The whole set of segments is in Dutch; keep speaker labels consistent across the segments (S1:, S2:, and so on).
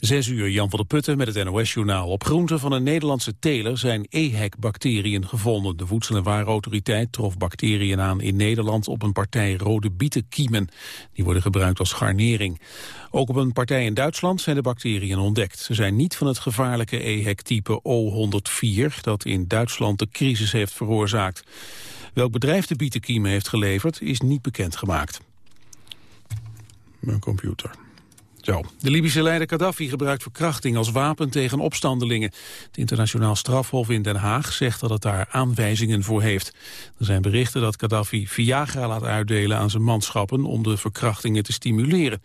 S1: Zes uur, Jan van der Putten met het NOS-journaal. Op groenten van een Nederlandse teler zijn EHEC-bacteriën gevonden. De Voedsel- en Warenautoriteit trof bacteriën aan in Nederland op een partij rode bietenkiemen. Die worden gebruikt als garnering. Ook op een partij in Duitsland zijn de bacteriën ontdekt. Ze zijn niet van het gevaarlijke EHEC-type O104 dat in Duitsland de crisis heeft veroorzaakt. Welk bedrijf de bietenkiemen heeft geleverd is niet bekendgemaakt. Mijn computer. Zo. De Libische leider Gaddafi gebruikt verkrachting als wapen tegen opstandelingen. Het internationaal strafhof in Den Haag zegt dat het daar aanwijzingen voor heeft. Er zijn berichten dat Gaddafi Viagra laat uitdelen aan zijn manschappen om de verkrachtingen te stimuleren.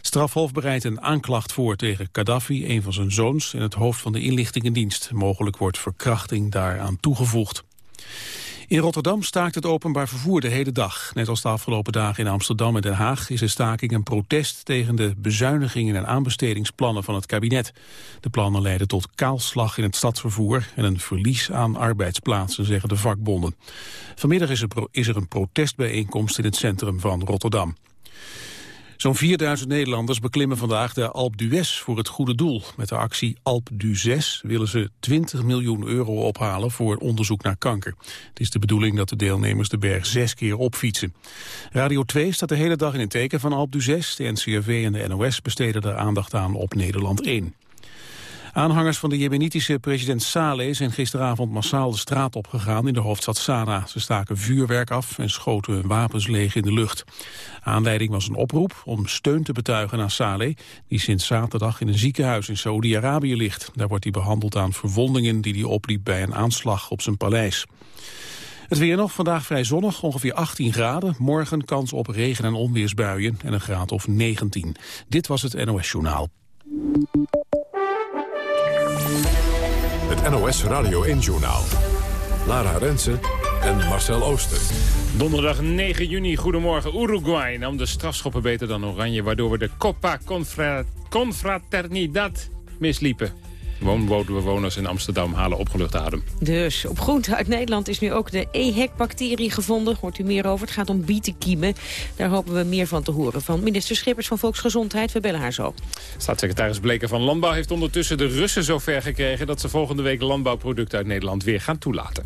S1: Strafhof bereidt een aanklacht voor tegen Gaddafi, een van zijn zoons en het hoofd van de inlichtingendienst. Mogelijk wordt verkrachting daaraan toegevoegd. In Rotterdam staakt het openbaar vervoer de hele dag. Net als de afgelopen dagen in Amsterdam en Den Haag is de staking een protest tegen de bezuinigingen en aanbestedingsplannen van het kabinet. De plannen leiden tot kaalslag in het stadsvervoer en een verlies aan arbeidsplaatsen, zeggen de vakbonden. Vanmiddag is er, is er een protestbijeenkomst in het centrum van Rotterdam. Zo'n 4000 Nederlanders beklimmen vandaag de Alp d'Huez voor het goede doel. Met de actie Alp 6 willen ze 20 miljoen euro ophalen voor onderzoek naar kanker. Het is de bedoeling dat de deelnemers de berg zes keer opfietsen. Radio 2 staat de hele dag in het teken van Alp 6. De NCRV en de NOS besteden er aandacht aan op Nederland 1. Aanhangers van de jemenitische president Saleh zijn gisteravond massaal de straat opgegaan in de hoofdstad Sanaa. Ze staken vuurwerk af en schoten wapens leeg in de lucht. Aanleiding was een oproep om steun te betuigen aan Saleh, die sinds zaterdag in een ziekenhuis in Saoedi-Arabië ligt. Daar wordt hij behandeld aan verwondingen die hij opliep bij een aanslag op zijn paleis. Het weer nog, vandaag vrij zonnig, ongeveer 18 graden. Morgen kans op regen- en onweersbuien en een graad of 19. Dit was het NOS Journaal.
S2: NOS Radio 1-journaal. Lara Rensen en Marcel Ooster.
S3: Donderdag 9 juni, goedemorgen. Uruguay nam de strafschoppen beter dan Oranje... waardoor we de Copa Confraternidad misliepen. Woonbewoners in Amsterdam halen opgelucht adem.
S4: Dus op groente uit Nederland is nu ook de EHEC-bacterie gevonden. Hoort u meer over. Het gaat om bietenkiemen. Daar hopen we meer van te horen van minister Schippers van Volksgezondheid. We bellen haar zo.
S3: Staatssecretaris Bleker van Landbouw heeft ondertussen de Russen zover gekregen... dat ze volgende week landbouwproducten uit Nederland weer gaan toelaten.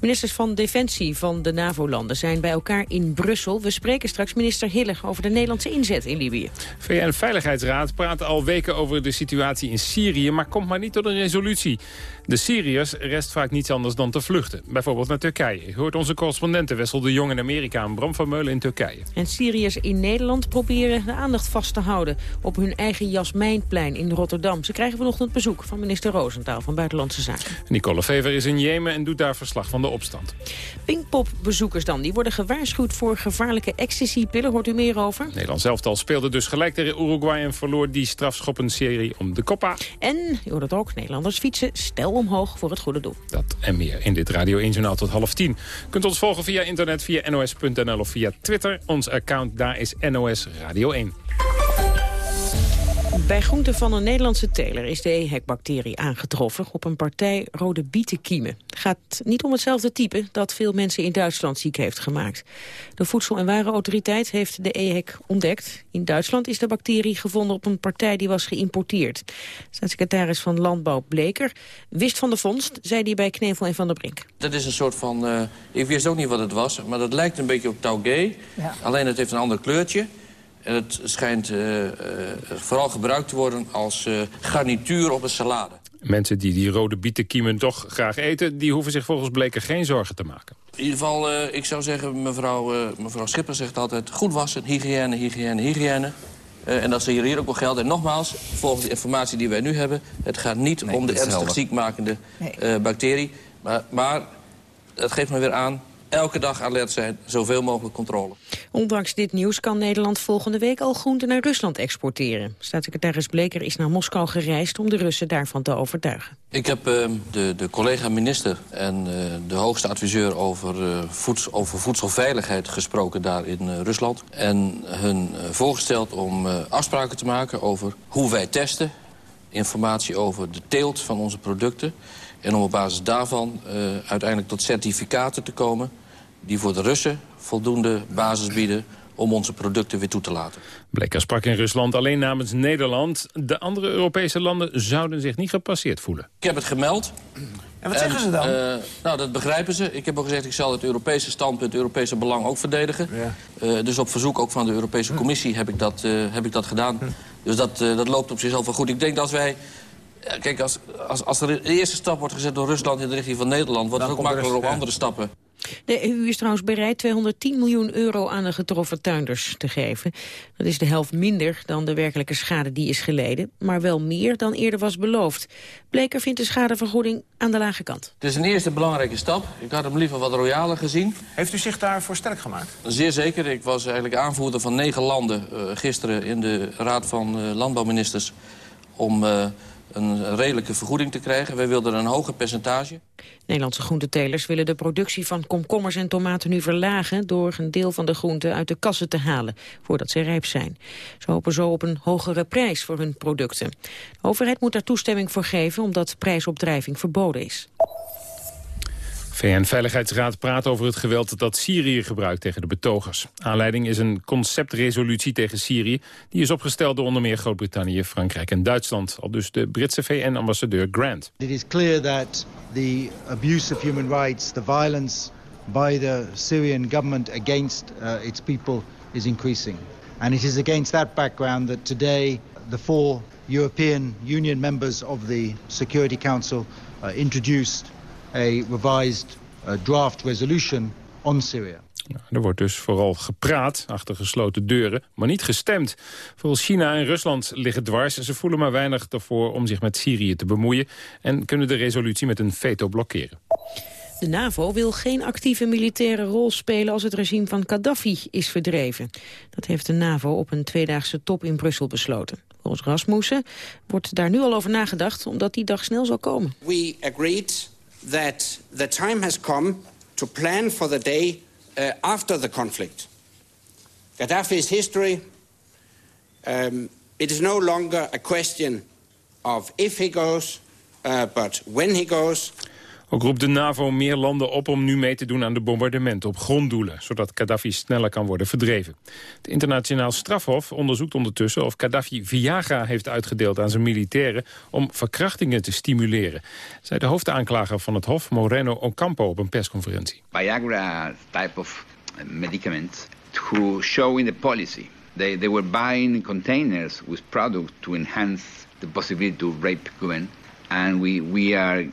S4: Ministers van Defensie van de NAVO-landen zijn bij elkaar in Brussel. We spreken straks minister Hille over de Nederlandse inzet in Libië.
S3: VN-veiligheidsraad praat al weken over de situatie in Syrië... maar komt maar niet tot een resolutie. De Syriërs rest vaak niets anders dan te vluchten. Bijvoorbeeld naar Turkije. U hoort onze correspondenten Wessel de Jong in Amerika... en Bram van Meulen in Turkije.
S4: En Syriërs in Nederland proberen de aandacht vast te houden... op hun eigen Jasmijnplein in Rotterdam. Ze krijgen vanochtend bezoek van minister Roosentaal van Buitenlandse Zaken.
S3: Nicole Fever is in Jemen en doet daar verslag van de opstand.
S4: Pinkpop-bezoekers dan. Die worden gewaarschuwd voor gevaarlijke ecstasy-pillen. Hoort u meer over?
S3: Nederland zelftal speelde dus gelijk tegen Uruguay... en verloor die strafschoppenserie om de Copa.
S4: En, u hoort het ook, Nederlanders fietsen stel omhoog voor het goede doel.
S3: Dat en meer in dit Radio 1 Journaal tot half tien. Kunt ons volgen via internet, via nos.nl of via Twitter. Ons account daar is NOS Radio 1.
S4: Bij groenten van een Nederlandse teler is de EHEC-bacterie aangetroffen op een partij rode bietenkiemen. Het gaat niet om hetzelfde type dat veel mensen in Duitsland ziek heeft gemaakt. De Voedsel- en Warenautoriteit heeft de EHEC ontdekt. In Duitsland is de bacterie gevonden op een partij die was geïmporteerd. Staatssecretaris van Landbouw Bleker wist van de vondst, zei hij bij Knevel en Van der Brink.
S5: Dat is een soort van, uh, ik wist ook niet wat het was, maar dat lijkt een beetje op taugé. Ja. Alleen het heeft een ander kleurtje. En het schijnt uh, uh, vooral gebruikt te worden als uh, garnituur op een salade.
S3: Mensen die die rode bietenkiemen toch graag eten... die hoeven zich volgens Bleker geen zorgen te maken.
S5: In ieder geval, ik zou zeggen, mevrouw, mevrouw Schipper zegt altijd... goed wassen, hygiëne, hygiëne, hygiëne. en dat ze hier ook wel geldt. En nogmaals, volgens de informatie die wij nu hebben... het gaat niet nee, om de ernstig ziekmakende nee. bacterie. Maar, maar het geeft me weer aan elke dag alert zijn, zoveel mogelijk controle.
S4: Ondanks dit nieuws kan Nederland volgende week al groenten naar Rusland exporteren. Staatssecretaris Bleker is naar Moskou gereisd om de Russen daarvan te overtuigen.
S5: Ik heb uh, de, de collega-minister en uh, de hoogste adviseur over, uh, voeds over voedselveiligheid gesproken daar in Rusland. En hun voorgesteld om afspraken te maken over hoe wij testen. Informatie over de teelt van onze producten. En om op basis daarvan uiteindelijk tot certificaten te komen die voor de Russen voldoende basis bieden om onze producten weer toe te laten.
S3: Bleker sprak in Rusland alleen namens Nederland. De andere Europese landen zouden zich niet gepasseerd voelen.
S5: Ik heb het gemeld.
S6: En wat zeggen ze dan? Uh,
S5: nou, dat begrijpen ze. Ik heb ook gezegd, ik zal het Europese standpunt, het Europese belang ook verdedigen. Ja. Uh, dus op verzoek ook van de Europese Commissie heb ik dat, uh, heb ik dat gedaan. Hm. Dus dat, dat loopt op zichzelf wel goed. Ik denk dat als wij Kijk, als, als, als er de eerste stap wordt gezet door Rusland in de richting van Nederland... wordt het ook makkelijker om andere stappen.
S4: De EU is trouwens bereid 210 miljoen euro aan de getroffen tuinders te geven. Dat is de helft minder dan de werkelijke schade die is geleden. Maar wel meer dan eerder was beloofd. Bleker vindt de schadevergoeding aan de lage kant.
S5: Het is een eerste belangrijke stap. Ik had hem liever wat royaler gezien.
S6: Heeft u zich daarvoor sterk gemaakt?
S5: Zeer zeker. Ik was eigenlijk aanvoerder van negen landen uh, gisteren in de Raad van uh, Landbouwministers... om... Uh, een redelijke vergoeding te krijgen. Wij wilden een hoger percentage.
S4: Nederlandse groentetelers willen de productie van komkommers en tomaten nu verlagen... door een deel van de groenten uit de kassen te halen, voordat ze rijp zijn. Ze hopen zo op een hogere prijs voor hun producten. De overheid moet daar toestemming voor geven, omdat prijsopdrijving verboden is.
S3: VN-veiligheidsraad praat over het geweld dat Syrië gebruikt tegen de betogers. Aanleiding is een conceptresolutie tegen Syrië. Die is opgesteld door onder meer Groot-Brittannië, Frankrijk en Duitsland. Al dus de Britse VN-ambassadeur Grant.
S7: It is clear that the abuse of human rights, the violence by the Syrian government against uh, its people is increasing. And it is against that background that today the four European Union members of the Security Council uh, introduced a revised uh, draft resolution on Syria.
S3: Nou, er wordt dus vooral gepraat achter gesloten deuren, maar niet gestemd. Vooral China en Rusland liggen dwars en ze voelen maar weinig ervoor om zich met Syrië te bemoeien en kunnen de resolutie met een veto blokkeren.
S4: De NAVO wil geen actieve militaire rol spelen als het regime van Gaddafi is verdreven. Dat heeft de NAVO op een tweedaagse top in Brussel besloten. Volgens Rasmussen wordt daar nu al over nagedacht, omdat die dag snel zal komen.
S8: We agreed that the time has come to plan for the day uh, after the conflict. Gaddafi's history, um, it is no longer a question of if he goes, uh, but when he goes.
S3: Ook roept de NAVO meer landen op om nu mee te doen aan de bombardementen op gronddoelen, zodat Gaddafi sneller kan worden verdreven. Het internationaal strafhof onderzoekt ondertussen of Gaddafi Viagra heeft uitgedeeld aan zijn militairen om verkrachtingen te stimuleren, zei de hoofdaanklager van het hof Moreno Ocampo op een persconferentie.
S9: Viagra type of medicament to show in the policy. They, they were buying containers with products to enhance the possibility to rape women. And we, we are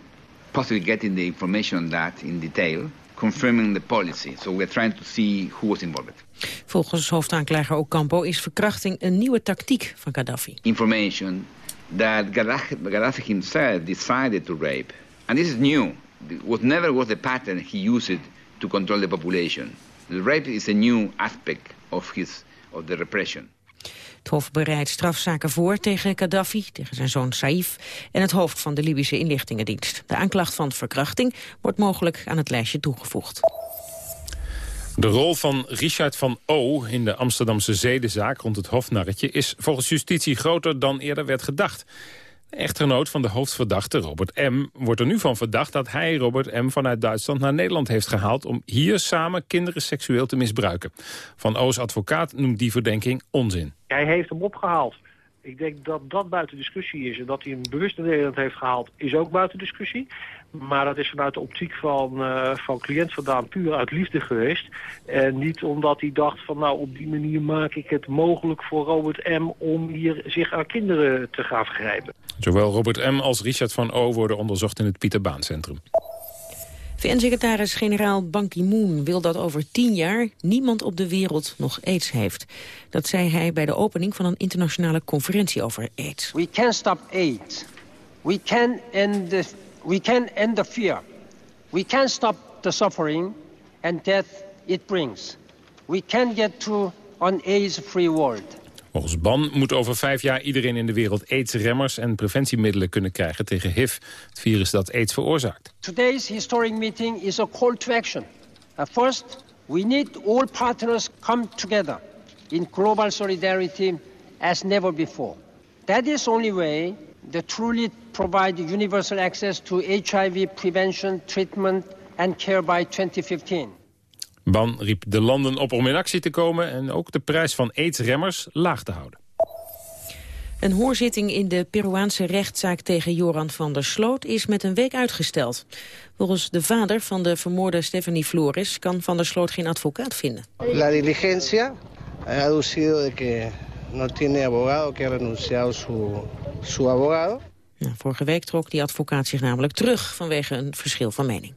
S9: possibly getting the information on that in detail, confirming the policy. So we're trying to see who was involved.
S4: Volgens hoofdaanklager Ocampo is verkrachting een nieuwe tactiek van Gaddafi.
S9: Information that Gaddafi himself decided to rape. And this is new. It was never was the pattern he used to control the population. The rape is a new aspect of his of the repression.
S4: Het Hof bereidt strafzaken voor tegen Gaddafi, tegen zijn zoon Saif... en het hoofd van de Libische inlichtingendienst. De aanklacht van verkrachting wordt mogelijk aan het lijstje toegevoegd.
S3: De rol van Richard van O. in de Amsterdamse zedenzaak rond het hofnarretje... is volgens justitie groter dan eerder werd gedacht. De echtgenoot van de hoofdverdachte, Robert M., wordt er nu van verdacht dat hij Robert M. vanuit Duitsland naar Nederland heeft gehaald om hier samen kinderen seksueel te misbruiken. Van O's advocaat noemt die verdenking onzin.
S10: Hij heeft hem opgehaald. Ik denk dat dat buiten discussie is. En dat hij hem bewust naar Nederland heeft gehaald, is ook buiten discussie. Maar dat is vanuit de optiek van, uh, van cliënt vandaan puur uit liefde geweest. En niet omdat hij dacht van nou op die manier maak ik het mogelijk voor Robert M. om hier zich aan kinderen te gaan vergrijpen.
S3: Zowel Robert M. als Richard van O. worden onderzocht in het Pieter Baan Centrum.
S4: VN-secretaris-generaal Ban Ki-moon wil dat over tien jaar niemand op de wereld nog aids heeft. Dat zei hij bij de opening van een internationale conferentie over aids.
S11: We can stop AIDS. We can end the, we can end the fear. We can stop the suffering and death it brings. We can get to an AIDS-free world.
S3: Volgens BAN moet over vijf jaar iedereen in de wereld aidsremmers en preventiemiddelen kunnen krijgen tegen HIV, het virus dat aids veroorzaakt.
S11: Today's historic meeting is a call to action. Uh, first, we need all partners come together in global solidarity as never before. That is only way to truly provide universal access to HIV prevention, treatment and care by 2015.
S3: Ban riep de landen op om in actie te komen... en ook de prijs van aidsremmers laag te houden.
S4: Een hoorzitting in de Peruaanse rechtszaak tegen Joran van der Sloot is met een week uitgesteld. Volgens de vader van de vermoorde Stephanie Flores kan van der Sloot geen advocaat vinden.
S12: La diligencia ha aducido de que no tiene abogado, que ha renunciado su, su abogado.
S4: vorige week trok die advocaat zich namelijk terug vanwege een verschil van mening.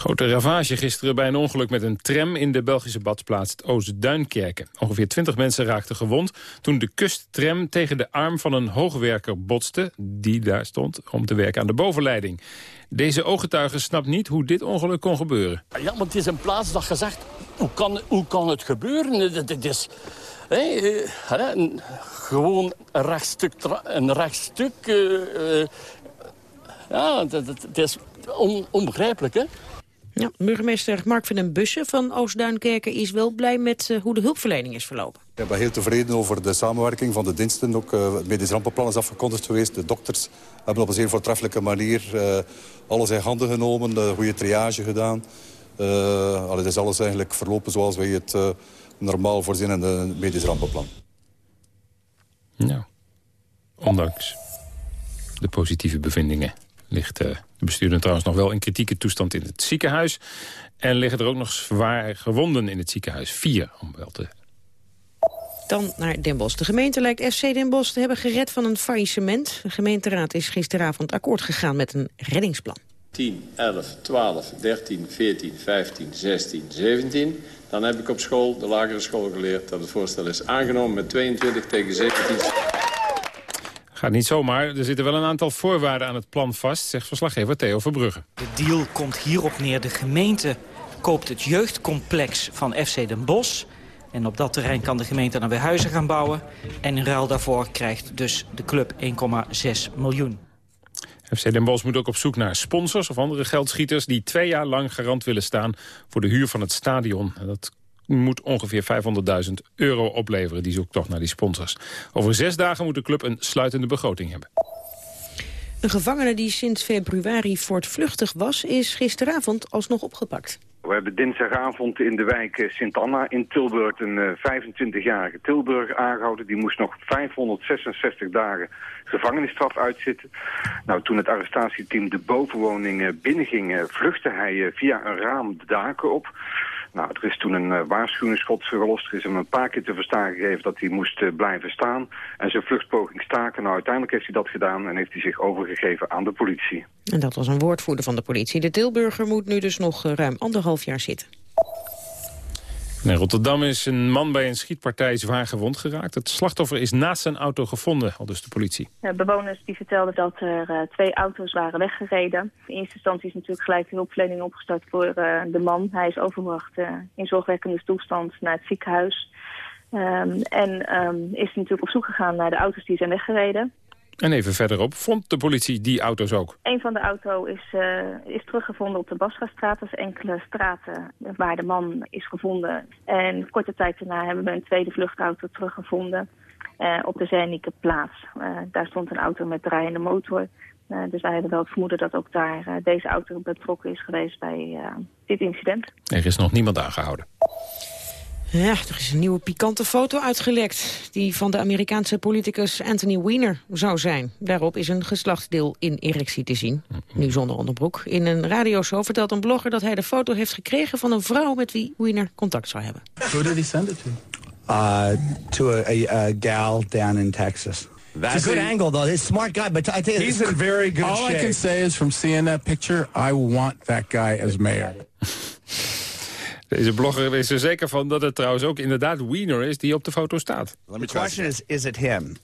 S3: Grote ravage gisteren bij een ongeluk met een tram in de Belgische badplaats Oost-Duinkerken. Ongeveer 20 mensen raakten gewond toen de kusttram tegen de arm van een hoogwerker botste... die daar stond om te werken aan de bovenleiding. Deze ooggetuige snapt niet hoe dit ongeluk kon gebeuren.
S13: Ja, want het is een plaats dat gezegd, hoe kan, hoe kan het gebeuren? Het is... Uh, gewoon een rechtstuk. Een rechtstuk uh, uh, ja, het is on, onbegrijpelijk, hè?
S4: Ja, burgemeester Mark van den Bussen van Oost-Duinkerken is wel blij met uh, hoe de hulpverlening is verlopen.
S14: Ik ben heel tevreden over de samenwerking van de diensten. Ook uh, het medisch rampenplan is afgekondigd geweest. De dokters hebben op een zeer voortreffelijke manier uh, alles in handen genomen. De goede triage gedaan. Uh, het is alles eigenlijk verlopen zoals wij het normaal voorzien in het medisch rampenplan.
S3: Nou, ondanks de positieve bevindingen ligt uh, de bestuurder trouwens nog wel in kritieke toestand in het ziekenhuis. En liggen er ook nog zwaar gewonden in het ziekenhuis. Vier, om wel te...
S4: Dan naar Den Bosch. De gemeente lijkt FC Den Bosch te hebben gered van een faillissement. De gemeenteraad is gisteravond akkoord gegaan met een reddingsplan.
S15: 10, 11, 12, 13, 14, 15, 16, 17. Dan heb ik op school, de lagere school, geleerd dat het voorstel is aangenomen met 22 tegen 17.
S3: Gaat niet zomaar. Er zitten wel een aantal voorwaarden aan het plan vast, zegt verslaggever Theo Verbrugge.
S16: De deal komt hierop neer. De gemeente koopt het jeugdcomplex van FC Den Bosch. En op dat terrein kan de gemeente dan weer huizen gaan bouwen. En in ruil daarvoor krijgt dus de club 1,6 miljoen.
S3: FC Den Bosch moet ook op zoek naar sponsors of andere geldschieters... die twee jaar lang garant willen staan voor de huur van het stadion. Dat moet ongeveer 500.000 euro opleveren. Die zoekt toch naar die sponsors. Over zes dagen moet de club een sluitende begroting hebben.
S4: Een gevangene die sinds februari voortvluchtig was... is gisteravond alsnog opgepakt.
S17: We hebben dinsdagavond in de wijk eh, Sint-Anna in Tilburg een 25-jarige eh, Tilburg aangehouden. Die moest nog 566 dagen gevangenisstraf uitzitten. Nou, toen het arrestatieteam de bovenwoning eh, binnenging, vluchtte hij via een raam de daken op. Nou, er is toen een uh, waarschuwingsschot gelost. Er is hem een paar keer te verstaan gegeven dat hij moest uh, blijven staan. En zijn vluchtpoging staken. Nou, uiteindelijk heeft hij dat gedaan en heeft hij zich overgegeven aan de politie.
S4: En dat was een woordvoerder van de politie. De Tilburger moet nu dus nog uh, ruim anderhalf jaar zitten.
S3: In Rotterdam is een man bij een schietpartij zwaar gewond geraakt. Het slachtoffer is naast zijn auto gevonden, al dus de politie.
S18: Ja, bewoners die vertelden dat er uh, twee auto's waren weggereden. In eerste instantie is natuurlijk gelijk de hulpverlening opgestart voor uh, de man. Hij is overgebracht uh, in zorgwekkende toestand naar het ziekenhuis. Um, en um, is natuurlijk op zoek gegaan naar de auto's die zijn weggereden.
S3: En even verderop vond de politie die auto's ook.
S18: Een van de auto's is, uh, is teruggevonden op de Basrastraat. Dat is enkele straten waar de man is gevonden. En korte tijd daarna hebben we een tweede vluchtauto teruggevonden uh, op de Zernike plaats. Uh, daar stond een auto met draaiende motor. dus wij hebben wel het vermoeden dat ook daar deze auto betrokken is geweest bij dit incident.
S3: Er is nog niemand aangehouden.
S4: Ja, er is een nieuwe pikante foto uitgelekt... die van de Amerikaanse politicus Anthony Weiner zou zijn. Daarop is een geslachtsdeel in erectie te zien, nu zonder onderbroek. In een radioshow vertelt een blogger dat hij de foto heeft gekregen... van een vrouw met wie Weiner contact zou hebben.
S19: Who did he send it to? Uh, to a, a, a gal down in Texas.
S20: That's it's a good a, angle, though. He's a smart guy, but I think
S19: he's in very good
S20: all
S19: shape.
S20: All I can say is, from seeing that picture, I want that guy as mayor.
S3: Deze blogger is er zeker van dat het trouwens ook inderdaad Wiener is die op de foto staat.
S21: The question is, is it him?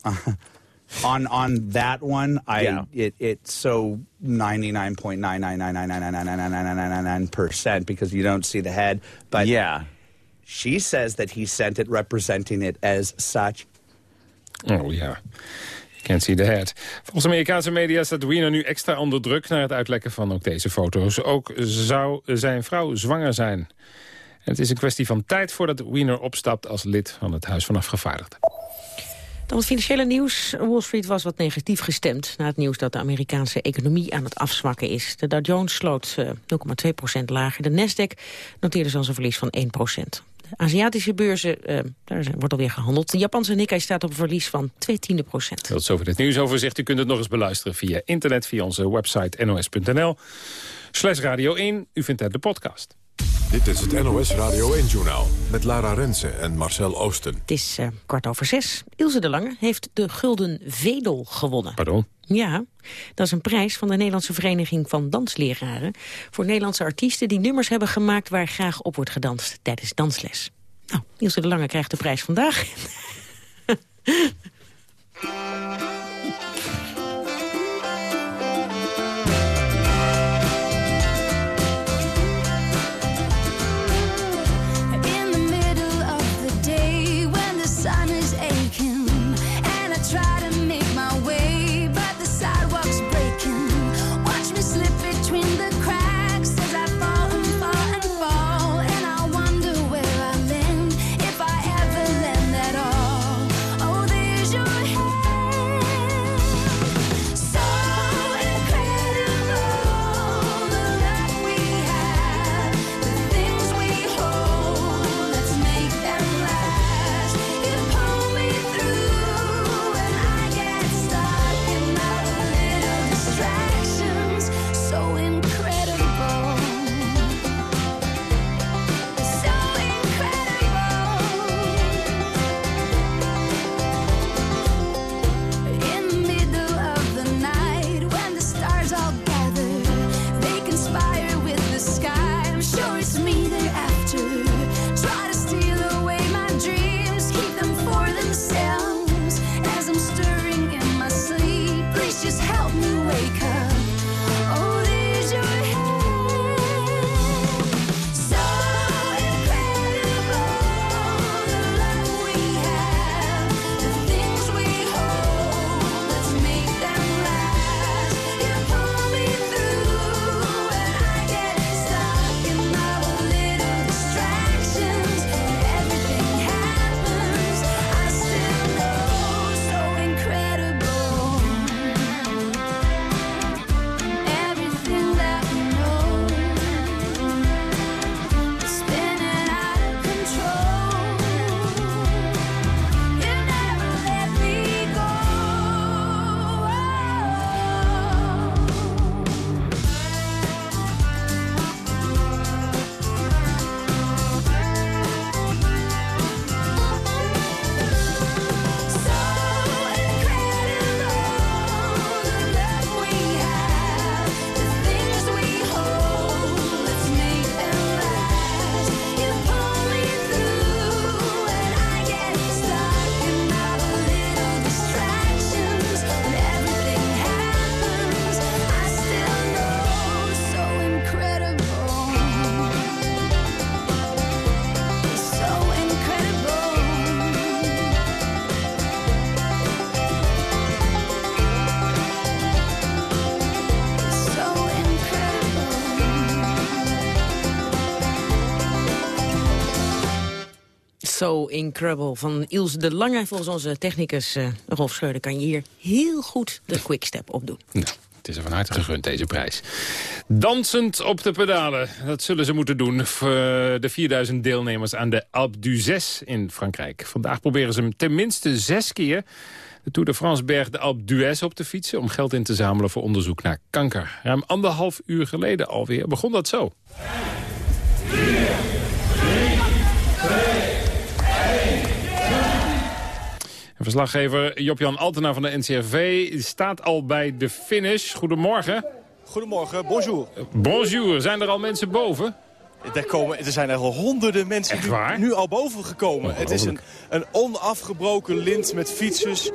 S21: on on that one, I yeah. it it's so 99.99999999999% because you don't see the head, but yeah.
S19: She says that he sent it representing it as such.
S3: Oh ja. You can't see the head. Volgens Amerikaanse media staat Wiener nu extra onder druk... naar het uitlekken van ook deze foto's. Ook zou zijn vrouw zwanger zijn het is een kwestie van tijd voordat Wiener opstapt als lid van het Huis van Afgevaardigden.
S22: Dan het financiële nieuws. Wall Street was wat negatief gestemd... na het nieuws dat de Amerikaanse economie aan het afzwakken is. De Dow Jones sloot 0,2% lager. De Nasdaq noteerde zelfs een verlies van 1% Aziatische beurzen, uh, daar wordt alweer gehandeld. De Japanse Nikkei staat op een verlies van 2 tiende procent.
S3: Tot zover dit nieuwsoverzicht. U kunt het nog eens beluisteren via internet, via onze website nos.nl. Slash Radio 1, u vindt daar de podcast.
S2: Dit is het NOS Radio 1-journaal met Lara Rensen en Marcel Oosten.
S22: Het is uh, kwart over zes. Ilse de Lange heeft de Gulden Vedel gewonnen.
S3: Pardon?
S22: Ja, dat is een prijs van de Nederlandse Vereniging van Dansleraren... voor Nederlandse artiesten die nummers hebben gemaakt... waar graag op wordt gedanst tijdens dansles. Nou, Ilse de Lange krijgt de prijs vandaag. So Incredible van Ilse de Lange. Volgens onze technicus uh, Rolf Schreuder kan je hier heel goed de quickstep op doen.
S3: Nou, het is er van harte gegund, deze prijs. Dansend op de pedalen. Dat zullen ze moeten doen voor de 4000 deelnemers aan de Alpe d'Huez in Frankrijk. Vandaag proberen ze hem tenminste zes keer de Tour de France berg de Alpe d'Huez op te fietsen... om geld in te zamelen voor onderzoek naar kanker. Ruim anderhalf uur geleden alweer begon dat zo. Verslaggever Job-Jan Altena van de NCRV staat al bij de finish. Goedemorgen.
S23: Goedemorgen, bonjour.
S3: Bonjour, zijn er al mensen boven?
S23: Er, komen, er zijn er al honderden mensen nu, nu, al boven gekomen. Het is een, een onafgebroken lint met fietsers.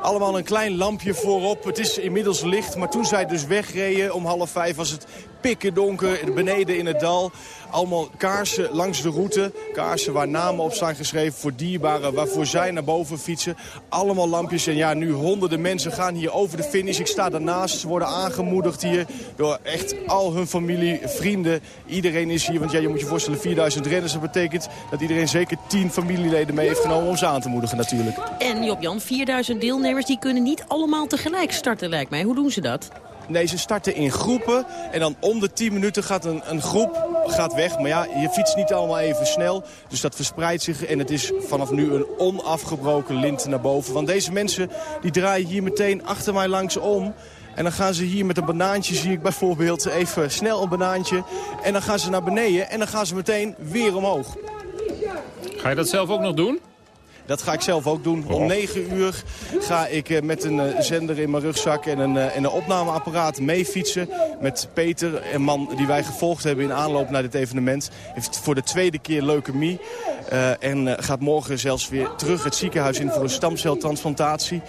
S23: Allemaal een klein lampje voorop. Het is inmiddels licht, maar toen zij dus wegreden om half vijf was het pikken donker beneden in het dal. Allemaal kaarsen langs de route. Kaarsen waar namen op zijn geschreven voor dierbaren. Waarvoor zij naar boven fietsen. Allemaal lampjes. En ja, nu honderden mensen gaan hier over de finish. Ik sta daarnaast. Ze worden aangemoedigd hier door echt al hun familie, vrienden. Iedereen is hier. Want ja, je moet je voorstellen, 4000 renners. Dat betekent dat iedereen zeker 10 familieleden mee heeft genomen om ze aan te moedigen natuurlijk.
S4: En Job-Jan, 4000 deelnemers die kunnen niet allemaal tegelijk starten lijkt mij. Hoe doen ze dat?
S23: Nee, ze starten in groepen. En dan om de 10 minuten gaat een, een groep gaat weg. Maar ja, je fietst niet allemaal even snel. Dus dat verspreidt zich. En het is vanaf nu een onafgebroken lint naar boven. Want deze mensen die draaien hier meteen achter mij langs om. En dan gaan ze hier met een banaantje, zie ik bijvoorbeeld, even snel een banaantje. En dan gaan ze naar beneden en dan gaan ze meteen weer omhoog.
S3: Ga je dat zelf ook nog doen?
S23: Dat ga ik zelf ook doen. Om 9 uur ga ik eh, met een eh, zender in mijn rugzak en een, eh, en een opnameapparaat mee fietsen. Met Peter, een man die wij gevolgd hebben in aanloop naar dit evenement. Heeft voor de tweede keer leukemie. Uh, en gaat morgen zelfs weer terug het ziekenhuis in voor een stamceltransplantatie.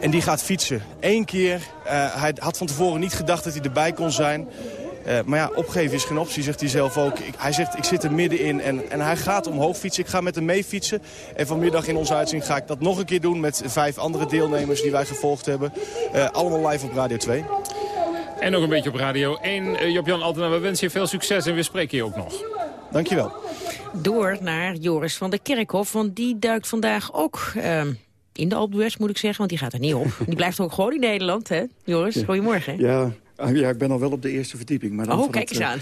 S23: En die gaat fietsen. Eén keer. Uh, hij had van tevoren niet gedacht dat hij erbij kon zijn. Uh, maar ja, opgeven is geen optie, zegt hij zelf ook. Ik, hij zegt, ik zit er middenin en, en hij gaat omhoog fietsen. Ik ga met hem mee fietsen. En vanmiddag in onze uitzending ga ik dat nog een keer doen... met vijf andere deelnemers die wij gevolgd hebben. Uh, allemaal live op Radio 2.
S3: En nog een beetje op Radio 1. Uh, Job-Jan Altena, we wensen je veel succes en we spreken je ook nog.
S23: Dankjewel.
S4: Door naar Joris van der Kerkhof, want die duikt vandaag ook... Ehm, in de Alpe moet ik zeggen, want die gaat er niet op. Die blijft ook gewoon in Nederland, hè? Joris, goedemorgen.
S24: Ja, ja, ik ben al wel op de eerste verdieping. Maar dan
S4: oh, kijk eens aan.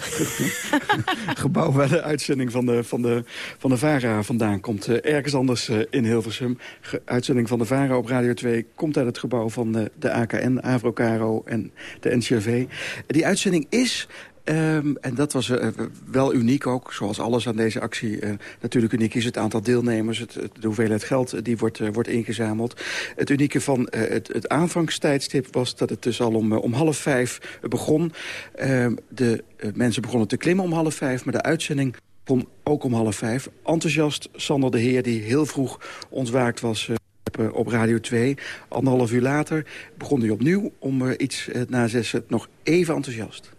S24: gebouw waar de uitzending van de, van de, van de VARA vandaan komt. Uh, ergens anders uh, in Hilversum. Uitzending van de VARA op Radio 2 komt uit het gebouw van de AKN, Avrocaro en de NCRV. Die uitzending is Um, en dat was uh, wel uniek ook, zoals alles aan deze actie uh, natuurlijk uniek is. Het aantal deelnemers, het, de hoeveelheid geld die wordt, wordt ingezameld. Het unieke van het, het aanvangstijdstip was dat het dus al om, om half vijf begon. Ehm, de mensen begonnen te klimmen om half vijf, maar de uitzending begon ook om half vijf. Enthousiast Sander de Heer, die heel vroeg ontwaakt was op Radio 2. Anderhalf uur later begon hij opnieuw om iets na zes nog even enthousiast.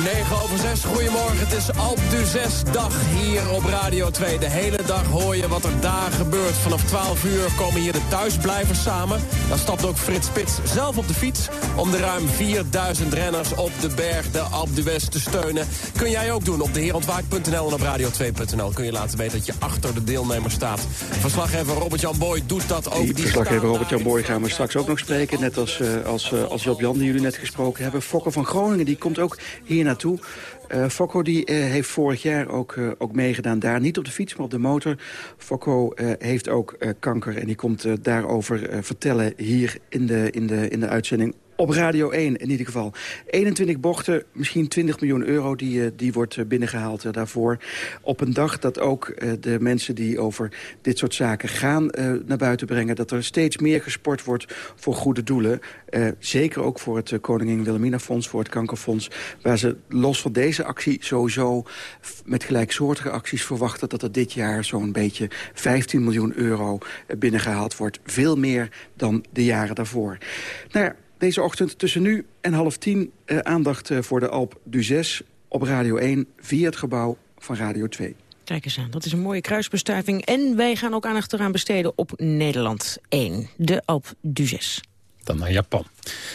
S25: 9 over 6, goedemorgen. Het is Alp du 6 dag hier op Radio 2. De hele dag hoor je wat er daar gebeurt. Vanaf 12 uur komen hier de thuisblijvers samen. Dan stapt ook Frits Spits zelf op de fiets... om de ruim 4000 renners op de berg de Alp du West te steunen. Kun jij ook doen op deheerontwaak.nl en op radio2.nl. Kun je laten weten dat je achter de deelnemers staat. Verslaggever Robert-Jan Boy doet dat ook.
S24: Die, die verslaggever Robert-Jan Boy gaan we straks ook nog spreken. Net als, uh, als, uh, als Job-Jan die jullie net gesproken hebben. Fokker van Groningen die komt ook hier naartoe. Uh, Fokko die, uh, heeft vorig jaar ook, uh, ook meegedaan daar. Niet op de fiets, maar op de motor. Fokko heeft ook kanker en die komt daarover vertellen hier in de, in, de, in de uitzending op Radio 1 in ieder geval. 21 bochten, misschien 20 miljoen euro, die, die wordt binnengehaald daarvoor. Op een dag dat ook de mensen die over dit soort zaken gaan naar buiten brengen... dat er steeds meer gesport wordt voor goede doelen. Zeker ook voor het Koningin Wilhelmina Fonds, voor het Kankerfonds... waar ze los van deze actie sowieso met gelijksoortige acties verwachten... dat er dit jaar zo'n beetje 15 miljoen euro binnengehaald wordt. Veel meer dan de jaren daarvoor. Nou ja, deze ochtend tussen nu en half tien uh, aandacht uh, voor de Alp du 6 op Radio 1 via het gebouw van Radio 2.
S4: Kijk eens aan, dat is een mooie kruisbestuiving. En wij gaan ook aandacht eraan besteden op Nederland 1, de Alp du 6.
S3: Dan naar Japan.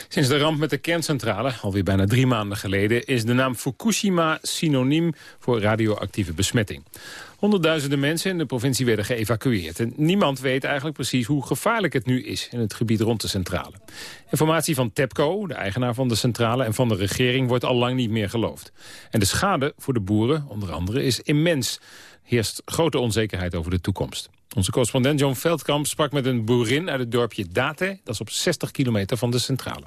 S3: Sinds de ramp met de kerncentrale, alweer bijna drie maanden geleden... is de naam Fukushima synoniem voor radioactieve besmetting. Honderdduizenden mensen in de provincie werden geëvacueerd. En niemand weet eigenlijk precies hoe gevaarlijk het nu is in het gebied rond de centrale. Informatie van TEPCO, de eigenaar van de centrale en van de regering... wordt al lang niet meer geloofd. En de schade voor de boeren, onder andere, is immens heerst grote onzekerheid over de toekomst. Onze correspondent John Veldkamp sprak met een boerin uit het dorpje Date. Dat is op 60 kilometer van de centrale.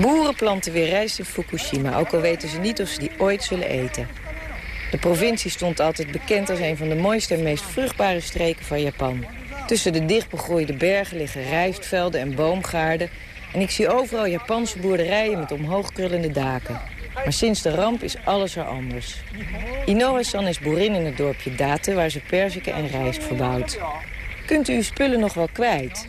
S26: Boeren planten weer rijst in Fukushima, ook al weten ze niet of ze die ooit zullen eten. De provincie stond altijd bekend als een van de mooiste en meest vruchtbare streken van Japan. Tussen de dichtbegroeide bergen liggen rijstvelden en boomgaarden... en ik zie overal Japanse boerderijen met omhoogkrullende daken. Maar sinds de ramp is alles er anders. Inoue-san is boerin in het dorpje Date... waar ze perziken en rijst verbouwt. Kunt u uw spullen nog wel kwijt?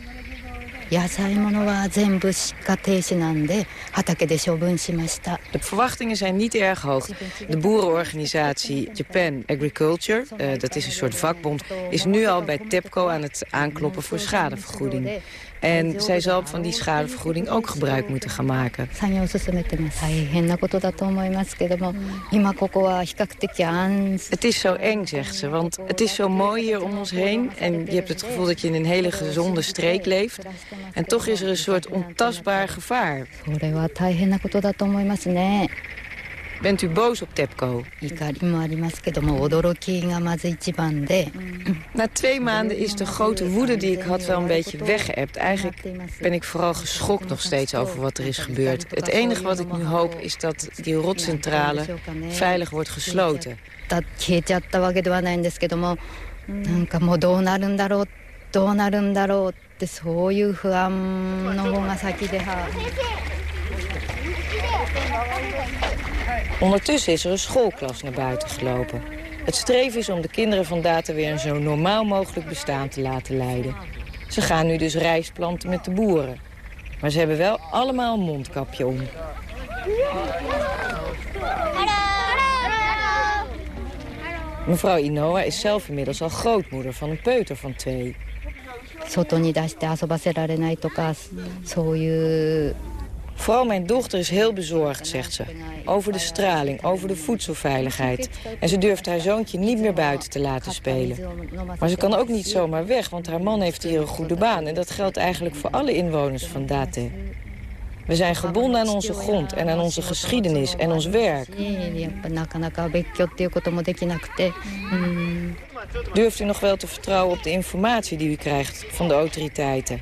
S27: 野菜物は全部出荷停止なんで畑で処分しました
S26: De verwachtingen zijn niet erg hoog. De boerenorganisatie Japan Agriculture, uh, dat is een soort vakbond... is nu al bij TEPCO aan het aankloppen voor schadevergoeding. En zij zal van die schadevergoeding ook gebruik moeten gaan maken. Het is zo eng, zegt ze, want het is zo mooi hier om ons heen... en je hebt het gevoel dat je in een hele gezonde streek leeft. En toch is er een soort ontastbaar gevaar. Bent u boos op TEPCO? Na twee maanden is de grote woede die ik had wel een beetje weggeëpt. Eigenlijk ben ik vooral geschokt nog steeds over wat er is gebeurd. Het enige wat ik nu hoop is dat die rotcentrale veilig wordt gesloten.
S27: dat 消えちゃったわけではないんですけども、なんかもうどうなるんだろうどうなるんだろうってそういう不安の方が先では。
S26: Ondertussen is er een schoolklas naar buiten gelopen. Het streven is om de kinderen van Data weer een zo normaal mogelijk bestaan te laten leiden. Ze gaan nu dus rijst planten met de boeren. Maar ze hebben wel allemaal een mondkapje om. Mevrouw Inoa is zelf inmiddels al grootmoeder van een peuter van twee.
S27: 外に出して遊ばせられないとかそういう
S26: Vooral mijn dochter is heel bezorgd, zegt ze. Over de straling, over de voedselveiligheid. En ze durft haar zoontje niet meer buiten te laten spelen. Maar ze kan ook niet zomaar weg, want haar man heeft hier een goede baan. En dat geldt eigenlijk voor alle inwoners van Date. We zijn gebonden aan onze grond en aan onze geschiedenis en ons werk. Durft u nog wel te vertrouwen op de informatie die u krijgt van de autoriteiten?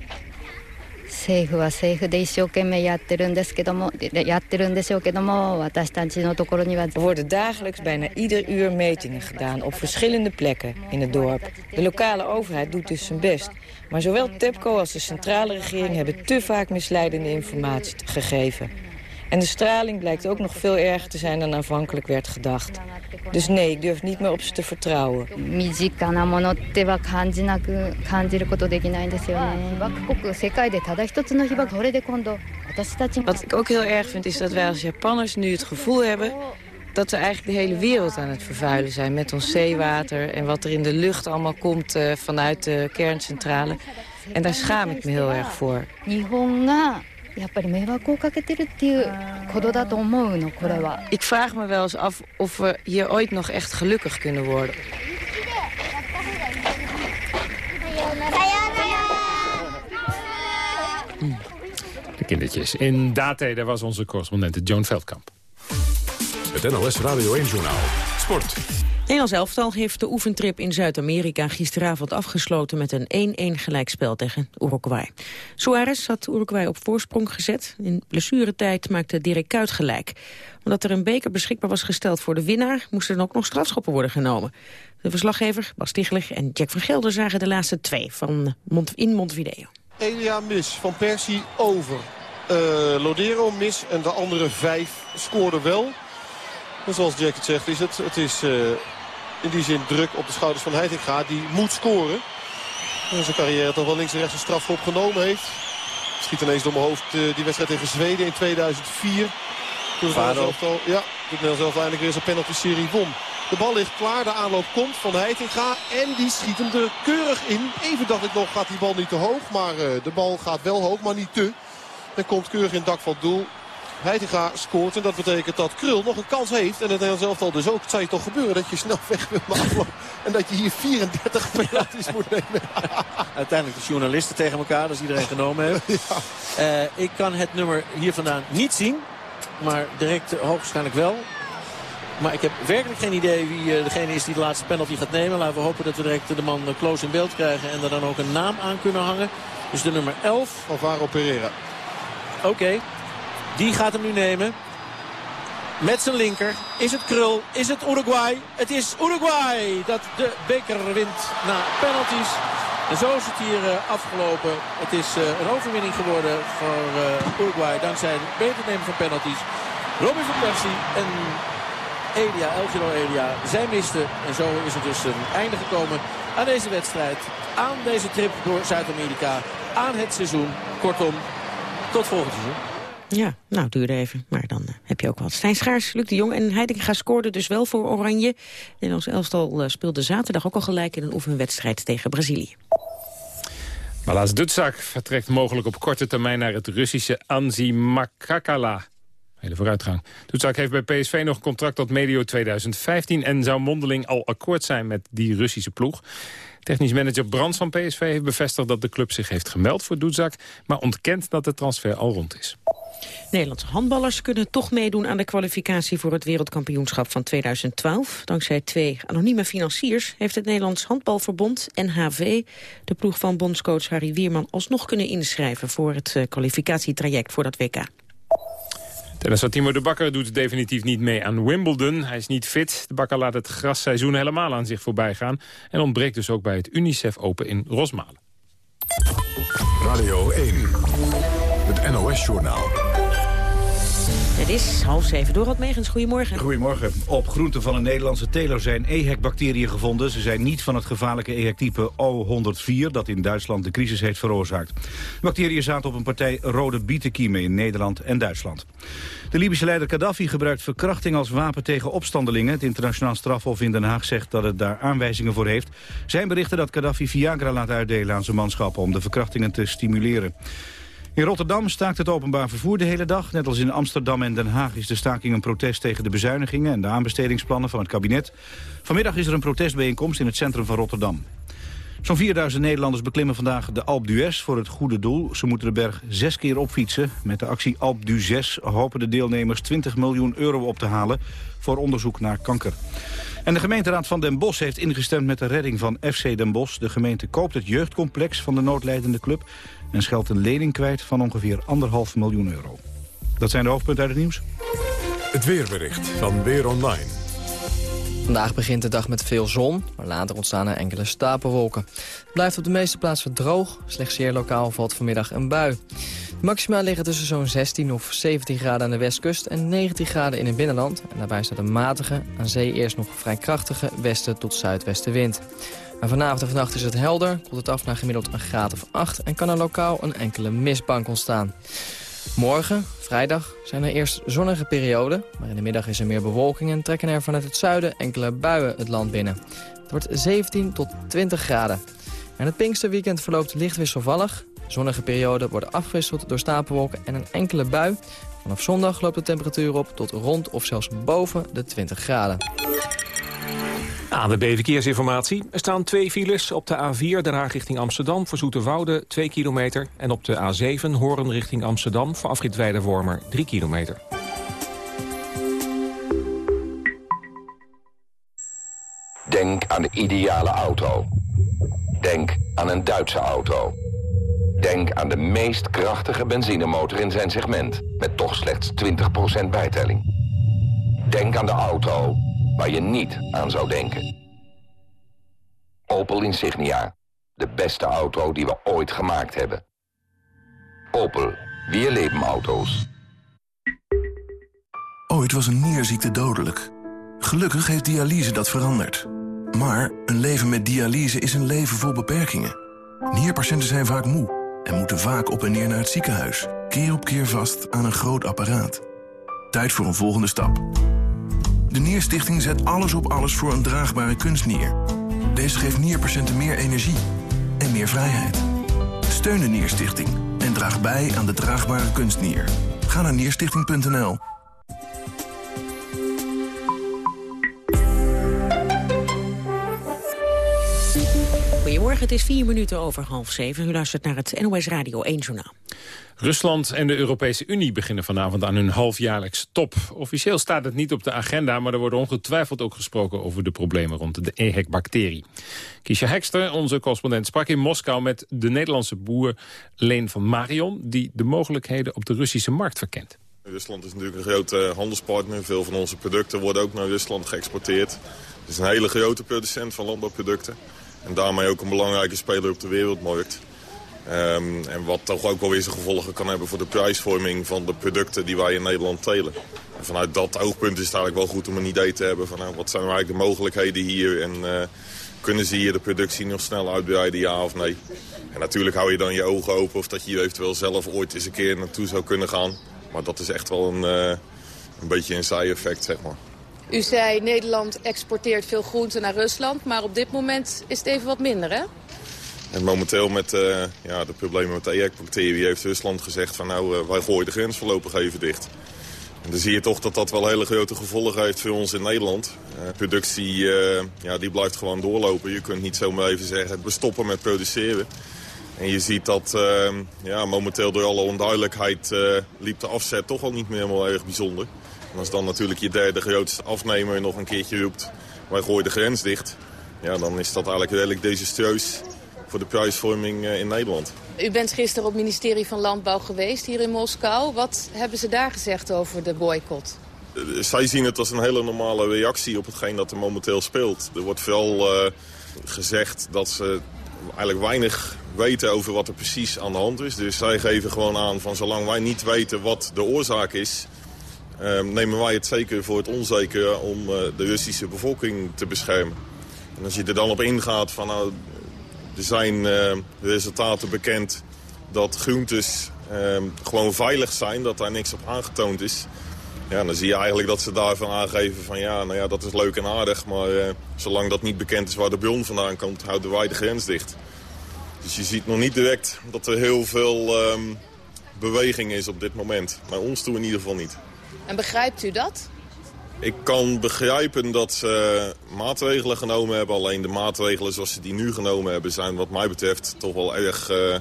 S27: 政府は政府で一生懸命やってるんですけどもやってるんでしょうけども私たちのところには
S26: Er worden dagelijks bijna ieder uur metingen gedaan op verschillende plekken in het dorp. De lokale overheid doet dus zijn best. Maar zowel TEPCO als de centrale regering hebben te vaak misleidende informatie gegeven. En de straling blijkt ook nog veel erger te zijn dan aanvankelijk werd gedacht. Dus nee, ik durf niet meer op ze te vertrouwen.
S27: 身近なものっては感じなく感じることできないんですよね被爆国世界でただ一つの被爆それで今度私たち
S26: Wat ik ook heel erg vind is dat wij als Japanners nu het gevoel hebben dat we eigenlijk de hele wereld aan het vervuilen zijn met ons zeewater en wat er in de lucht allemaal komt uh, vanuit de kerncentrale. En daar schaam ik me heel erg voor.
S27: 日本が やっぱり迷惑をかけてるっていうことだと思うのこれは
S26: Ik vraag me wel eens af of we hier ooit nog echt gelukkig kunnen worden.
S3: De kindertjes. In Date, daar was onze correspondent Joan Veldkamp.
S2: Het NLS Radio 1-journaal. Sport.
S4: Nederlands elftal heeft de oefentrip in Zuid-Amerika gisteravond afgesloten met een 1-1 gelijkspel tegen Uruguay. Suarez had Uruguay op voorsprong gezet. In blessuretijd maakte Dirk Kuyt gelijk. Omdat er een beker beschikbaar was gesteld voor de winnaar, moesten er ook nog strafschoppen worden genomen. De verslaggever Bas Tichelig en Jack van Gelder zagen de laatste twee van in Montevideo.
S28: Elia mis, Van Persie over. Uh, Lodero mis en de andere vijf scoorden wel. En zoals Jack het zegt, is het, het is uh, in die zin druk op de schouders van Heitinga. Die moet scoren. En zijn carrière toch wel links en rechts een strafschop genomen heeft. Schiet ineens door mijn hoofd uh, die wedstrijd tegen Zweden in 2004. Toen het elftal, ja, toen zelf uiteindelijk weer zijn penalty-serie won. De bal ligt klaar, de aanloop komt van Heitinga en die schiet hem er keurig in. Even dacht ik nog, gaat die bal niet te hoog, maar uh, de bal gaat wel hoog, maar niet te. En komt keurig in het dak van het doel. Heitinga scoort en dat betekent dat Krul nog een kans heeft. En het Nederlands elftal dus ook. Het zou je toch gebeuren dat je snel weg wil aflopen. En dat je hier 34 penalties moet nemen.
S29: Uiteindelijk de journalisten tegen elkaar, dus iedereen genomen heeft. Ja. Uh, ik kan het nummer hier vandaan niet zien. Maar direct uh, hoogstwaarschijnlijk wel. Maar ik heb werkelijk geen idee wie uh, degene is die de laatste penalty gaat nemen. Laten we hopen dat we direct de man close in beeld krijgen. En er dan ook een naam aan kunnen hangen. Dus de nummer 11.
S28: Alvaro Pereira.
S29: Oké. Okay. Die gaat hem nu nemen. Met zijn linker. Is het Krul? Is het Uruguay? Het is Uruguay dat de beker wint na penalties. En zo is het hier uh, afgelopen. Het is uh, een overwinning geworden voor uh, Uruguay dankzij het beter nemen van penalties. Robin van Persie en Elia, Elgiro Elia, zij misten. En zo is het dus een einde gekomen aan deze wedstrijd. Aan deze trip door Zuid-Amerika. Aan het seizoen. Kortom, tot volgend seizoen.
S4: Ja, nou, duurde even. Maar dan uh, heb je ook wat. Stijn Schaars, Luc de Jong en Heidinga scoorden dus wel voor Oranje. Nederlands elftal uh, speelde zaterdag ook al gelijk in een oefenwedstrijd tegen Brazilië.
S3: Malaas Dutzak vertrekt mogelijk op korte termijn naar het Russische Anzi Makakala. Hele vooruitgang. Dutzak heeft bij PSV nog een contract tot medio 2015... en zou mondeling al akkoord zijn met die Russische ploeg. Technisch manager Brands van PSV heeft bevestigd dat de club zich heeft gemeld voor Dutzak... maar ontkent dat de transfer al rond is.
S4: Nederlandse handballers kunnen toch meedoen aan de kwalificatie voor het wereldkampioenschap van 2012. Dankzij twee anonieme financiers heeft het Nederlands Handbalverbond NHV de ploeg van bondscoach Harry Wierman alsnog kunnen inschrijven voor het eh, kwalificatietraject voor dat WK.
S3: Tennisser Timo de Bakker doet definitief niet mee aan Wimbledon. Hij is niet fit. De Bakker laat het grasseizoen helemaal aan zich voorbij gaan... en ontbreekt dus ook bij het UNICEF Open in Rosmalen.
S2: Radio 1, het NOS-journaal.
S4: Het is half zeven. Dorot Megens, goedemorgen.
S30: Goedemorgen. Op groenten van een Nederlandse teler zijn EHEC-bacteriën gevonden. Ze zijn niet van het gevaarlijke EHEC-type O104... dat in Duitsland de crisis heeft veroorzaakt. De bacteriën zaten op een partij rode bietenkiemen in Nederland en Duitsland. De Libische leider Gaddafi gebruikt verkrachting als wapen tegen opstandelingen. Het internationaal strafhof in Den Haag zegt dat het daar aanwijzingen voor heeft. Zijn berichten dat Gaddafi Viagra laat uitdelen aan zijn manschappen... om de verkrachtingen te stimuleren. In Rotterdam staakt het openbaar vervoer de hele dag. Net als in Amsterdam en Den Haag is de staking een protest tegen de bezuinigingen en de aanbestedingsplannen van het kabinet. Vanmiddag is er een protestbijeenkomst in het centrum van Rotterdam. Zo'n 4000 Nederlanders beklimmen vandaag de Alp d'Huez voor het goede doel. Ze moeten de berg zes keer opfietsen. Met de actie Alp du 6 hopen de deelnemers 20 miljoen euro op te halen voor onderzoek naar kanker. En de gemeenteraad van Den Bosch heeft ingestemd met de redding van FC Den Bosch. De gemeente koopt het jeugdcomplex van de noodlijdende club en scheldt een lening kwijt van ongeveer anderhalf miljoen euro. Dat zijn de hoofdpunten uit het nieuws.
S2: Het weerbericht van Weer Online.
S31: Vandaag begint de dag met veel zon, maar later ontstaan er enkele stapelwolken. Het blijft op de meeste plaatsen droog, slechts zeer lokaal valt vanmiddag een bui. Maxima liggen tussen zo'n 16 of 17 graden aan de westkust en 19 graden in het binnenland. En daarbij staat een matige, aan zee eerst nog vrij krachtige westen tot zuidwestenwind. En vanavond en vannacht is het helder, koelt het af naar gemiddeld een graad of 8... en kan er lokaal een enkele mistbank ontstaan. Morgen, vrijdag, zijn er eerst zonnige perioden... maar in de middag is er meer bewolking en trekken er vanuit het zuiden enkele buien het land binnen. Het wordt 17 tot 20 graden. En het Pinksterweekend verloopt licht wisselvallig. Zonnige perioden worden afgewisseld door stapelwolken en een enkele bui. Vanaf zondag loopt de temperatuur op tot rond of zelfs boven de 20 graden.
S32: Aan de B-verkeersinformatie. Er staan twee files op de A4 Den richting Amsterdam voor Zoeterwoude 2 kilometer. En op de A7 Horen richting Amsterdam voor afrit Weidewormer 3 kilometer.
S33: Denk aan de ideale auto. Denk aan een Duitse auto. Denk aan de meest krachtige benzinemotor in zijn segment. Met toch slechts 20% bijtelling. Denk aan de auto waar je niet aan zou denken. Opel Insignia. De beste auto die we ooit gemaakt hebben. Opel. Weer leven auto's.
S34: Ooit was een nierziekte dodelijk. Gelukkig heeft dialyse dat veranderd. Maar een leven met dialyse is een leven vol beperkingen. Nierpatiënten zijn vaak moe en moeten vaak op en neer naar het ziekenhuis. Keer op keer vast aan een groot apparaat. Tijd voor een volgende stap. De Nierstichting zet alles op alles voor een draagbare kunstnier. Deze geeft nierpatiënten meer energie en meer vrijheid. Steun de Nierstichting en draag bij aan de draagbare kunstnier. Ga naar nierstichting.nl.
S4: Goedemorgen, het is vier minuten over half zeven. U luistert naar het NOS Radio 1 Journaal.
S3: Rusland en de Europese Unie beginnen vanavond aan hun halfjaarlijks top. Officieel staat het niet op de agenda, maar er wordt ongetwijfeld ook gesproken over de problemen rond de EHEC-bacterie. Kiesja Hekster, onze correspondent, sprak in Moskou met de Nederlandse boer Leen van Marion, die de mogelijkheden op de Russische markt verkent.
S35: Rusland is natuurlijk een grote handelspartner. Veel van onze producten worden ook naar Rusland geëxporteerd. Het is een hele grote producent van landbouwproducten. En daarmee ook een belangrijke speler op de wereldmarkt. Ehm, en wat toch ook wel weer zijn gevolgen kan hebben voor de prijsvorming van de producten die wij in Nederland telen. En vanuit dat oogpunt is het eigenlijk wel goed om een idee te hebben van nou, wat zijn nou eigenlijk de mogelijkheden hier en uh, kunnen ze hier de productie nog snel uitbreiden, ja of nee. En natuurlijk hou je dan je ogen open of dat je hier eventueel zelf ooit eens een keer naartoe zou kunnen gaan. Maar dat is echt wel een, uh, een beetje een saai effect, zeg maar.
S26: U zei Nederland exporteert veel groenten naar Rusland, maar op dit moment is het even wat minder, hè?
S35: En momenteel met uh, ja, de problemen met de EHEC-bacterie heeft Rusland gezegd van nou, uh, wij gooien de grens voorlopig even dicht. En dan zie je toch dat dat wel hele grote gevolgen heeft voor ons in Nederland. Uh, productie ja, die blijft gewoon doorlopen. Je kunt niet zomaar even zeggen we stoppen met produceren. En je ziet dat ja, momenteel door alle onduidelijkheid liep de afzet toch al niet meer helemaal erg bijzonder. En als dan natuurlijk je derde grootste afnemer nog een keertje roept... wij gooien de grens dicht, ja, dan is dat eigenlijk redelijk desastreus voor de prijsvorming in Nederland.
S26: U bent gisteren op het ministerie van Landbouw geweest hier in Moskou. Wat hebben ze daar gezegd over de boycott?
S35: Zij zien het als een hele normale reactie op hetgeen dat er momenteel speelt. Er wordt vooral uh, gezegd dat ze eigenlijk weinig weten over wat er precies aan de hand is. Dus zij geven gewoon aan van zolang wij niet weten wat de oorzaak is... Uh, nemen wij het zeker voor het onzeker om uh, de Russische bevolking te beschermen. En als je er dan op ingaat van nou, er zijn uh, resultaten bekend dat groentes uh, gewoon veilig zijn, dat daar niks op aangetoond is. Ja, dan zie je eigenlijk dat ze daarvan aangeven van ja, nou ja, dat is leuk en aardig. Maar uh, zolang dat niet bekend is waar de bron vandaan komt, houden wij de grens dicht. Dus je ziet nog niet direct dat er heel veel um, beweging is op dit moment. Maar ons toe in ieder geval niet.
S26: En begrijpt u dat?
S35: Ik kan begrijpen dat ze maatregelen genomen hebben. Alleen de maatregelen zoals ze die nu genomen hebben... zijn wat mij betreft toch wel erg... Uh,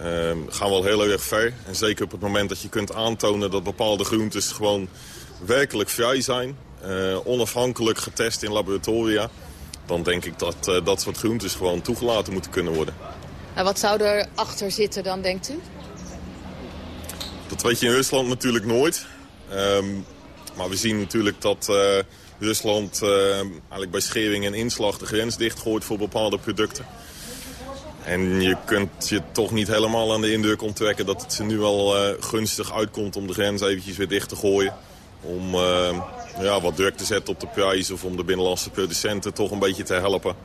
S35: uh, gaan wel heel erg ver. En zeker op het moment dat je kunt aantonen dat bepaalde groentes gewoon werkelijk vrij zijn. Uh, onafhankelijk getest in laboratoria. Dan denk ik dat uh, dat soort groentes gewoon toegelaten moeten kunnen worden.
S26: En wat zou er achter zitten dan, denkt u?
S35: Dat weet je in Rusland natuurlijk nooit. Um, maar we zien natuurlijk dat uh, Rusland uh, eigenlijk bij schering en inslag de grens dichtgooit voor bepaalde producten. En je kunt je toch niet helemaal aan de indruk onttrekken dat het ze nu wel uh, gunstig uitkomt om de grens eventjes weer dicht te gooien. Om ja, wat druk te zetten op de prijs of om de binnenlandse producenten toch een beetje te helpen.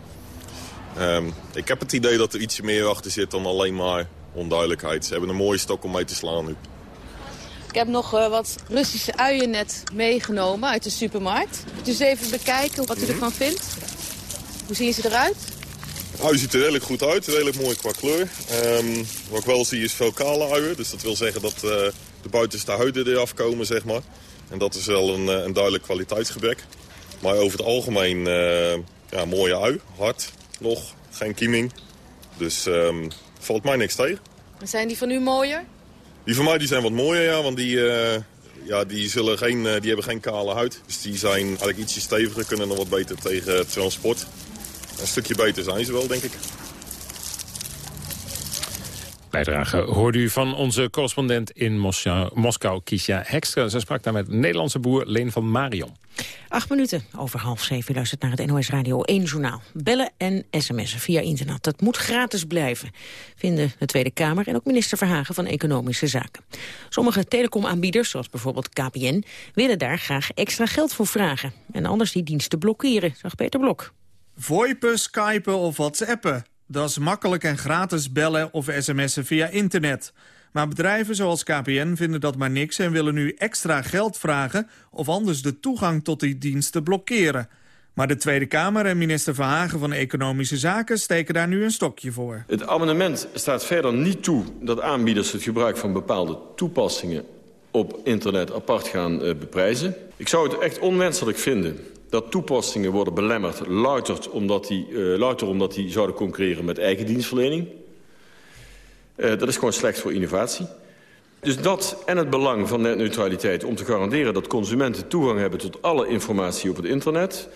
S35: Um, ik heb het idee dat er iets meer achter zit dan alleen maar onduidelijkheid. Ze hebben een mooie stok om mee te slaan nu.
S26: Ik heb nog uh, wat Russische uien net meegenomen uit de supermarkt. Dus even bekijken wat u ervan vindt. Hoe zien ze eruit?
S35: Ui ziet er redelijk goed uit, redelijk mooi qua kleur. Um, wat ik wel zie is veel kale uien. Dus dat wil zeggen dat uh, de buitenste huiden eraf komen, zeg maar. En dat is wel een, een duidelijk kwaliteitsgebrek. Maar over het algemeen, uh, ja, mooie ui. Hard, nog, geen kieming. Dus um, valt mij niks tegen.
S26: Zijn die van u mooier?
S35: Die van mij die zijn wat mooier, ja, want die, uh, ja, die, zullen geen, uh, die hebben geen kale huid. Dus die zijn eigenlijk ietsje steviger, kunnen nog wat beter tegen transport. Een stukje beter zijn ze wel, denk ik.
S3: Bijdrage hoorde u van onze correspondent in Moskou, Moskou Kisha Hekstra. Ze sprak daar met de Nederlandse boer Leen van Marion.
S4: Acht minuten over half zeven. U luistert naar het NOS Radio 1 journaal. Bellen en sms'en via internet. Dat moet gratis blijven, vinden de Tweede Kamer... en ook minister Verhagen van Economische Zaken. Sommige telecomaanbieders, zoals bijvoorbeeld KPN... willen daar graag extra geld voor vragen. En anders die diensten blokkeren, zag Peter Blok.
S36: VoIPen, skypen of whatsappen. Dat is makkelijk en gratis bellen of sms'en via internet. Maar bedrijven zoals KPN vinden dat maar niks... en willen nu extra geld vragen... of anders de toegang tot die diensten blokkeren. Maar de Tweede Kamer en minister Verhagen van Economische Zaken... steken daar nu een stokje voor.
S37: Het amendement staat verder niet toe dat aanbieders... het gebruik van bepaalde toepassingen op internet apart gaan uh, beprijzen. Ik zou het echt onwenselijk vinden dat toepassingen worden belemmerd... louter omdat die, uh, omdat die zouden concurreren met eigen dienstverlening. Uh, dat is gewoon slecht voor innovatie. Dus dat en het belang van netneutraliteit om te garanderen... dat consumenten toegang hebben tot alle informatie op het internet...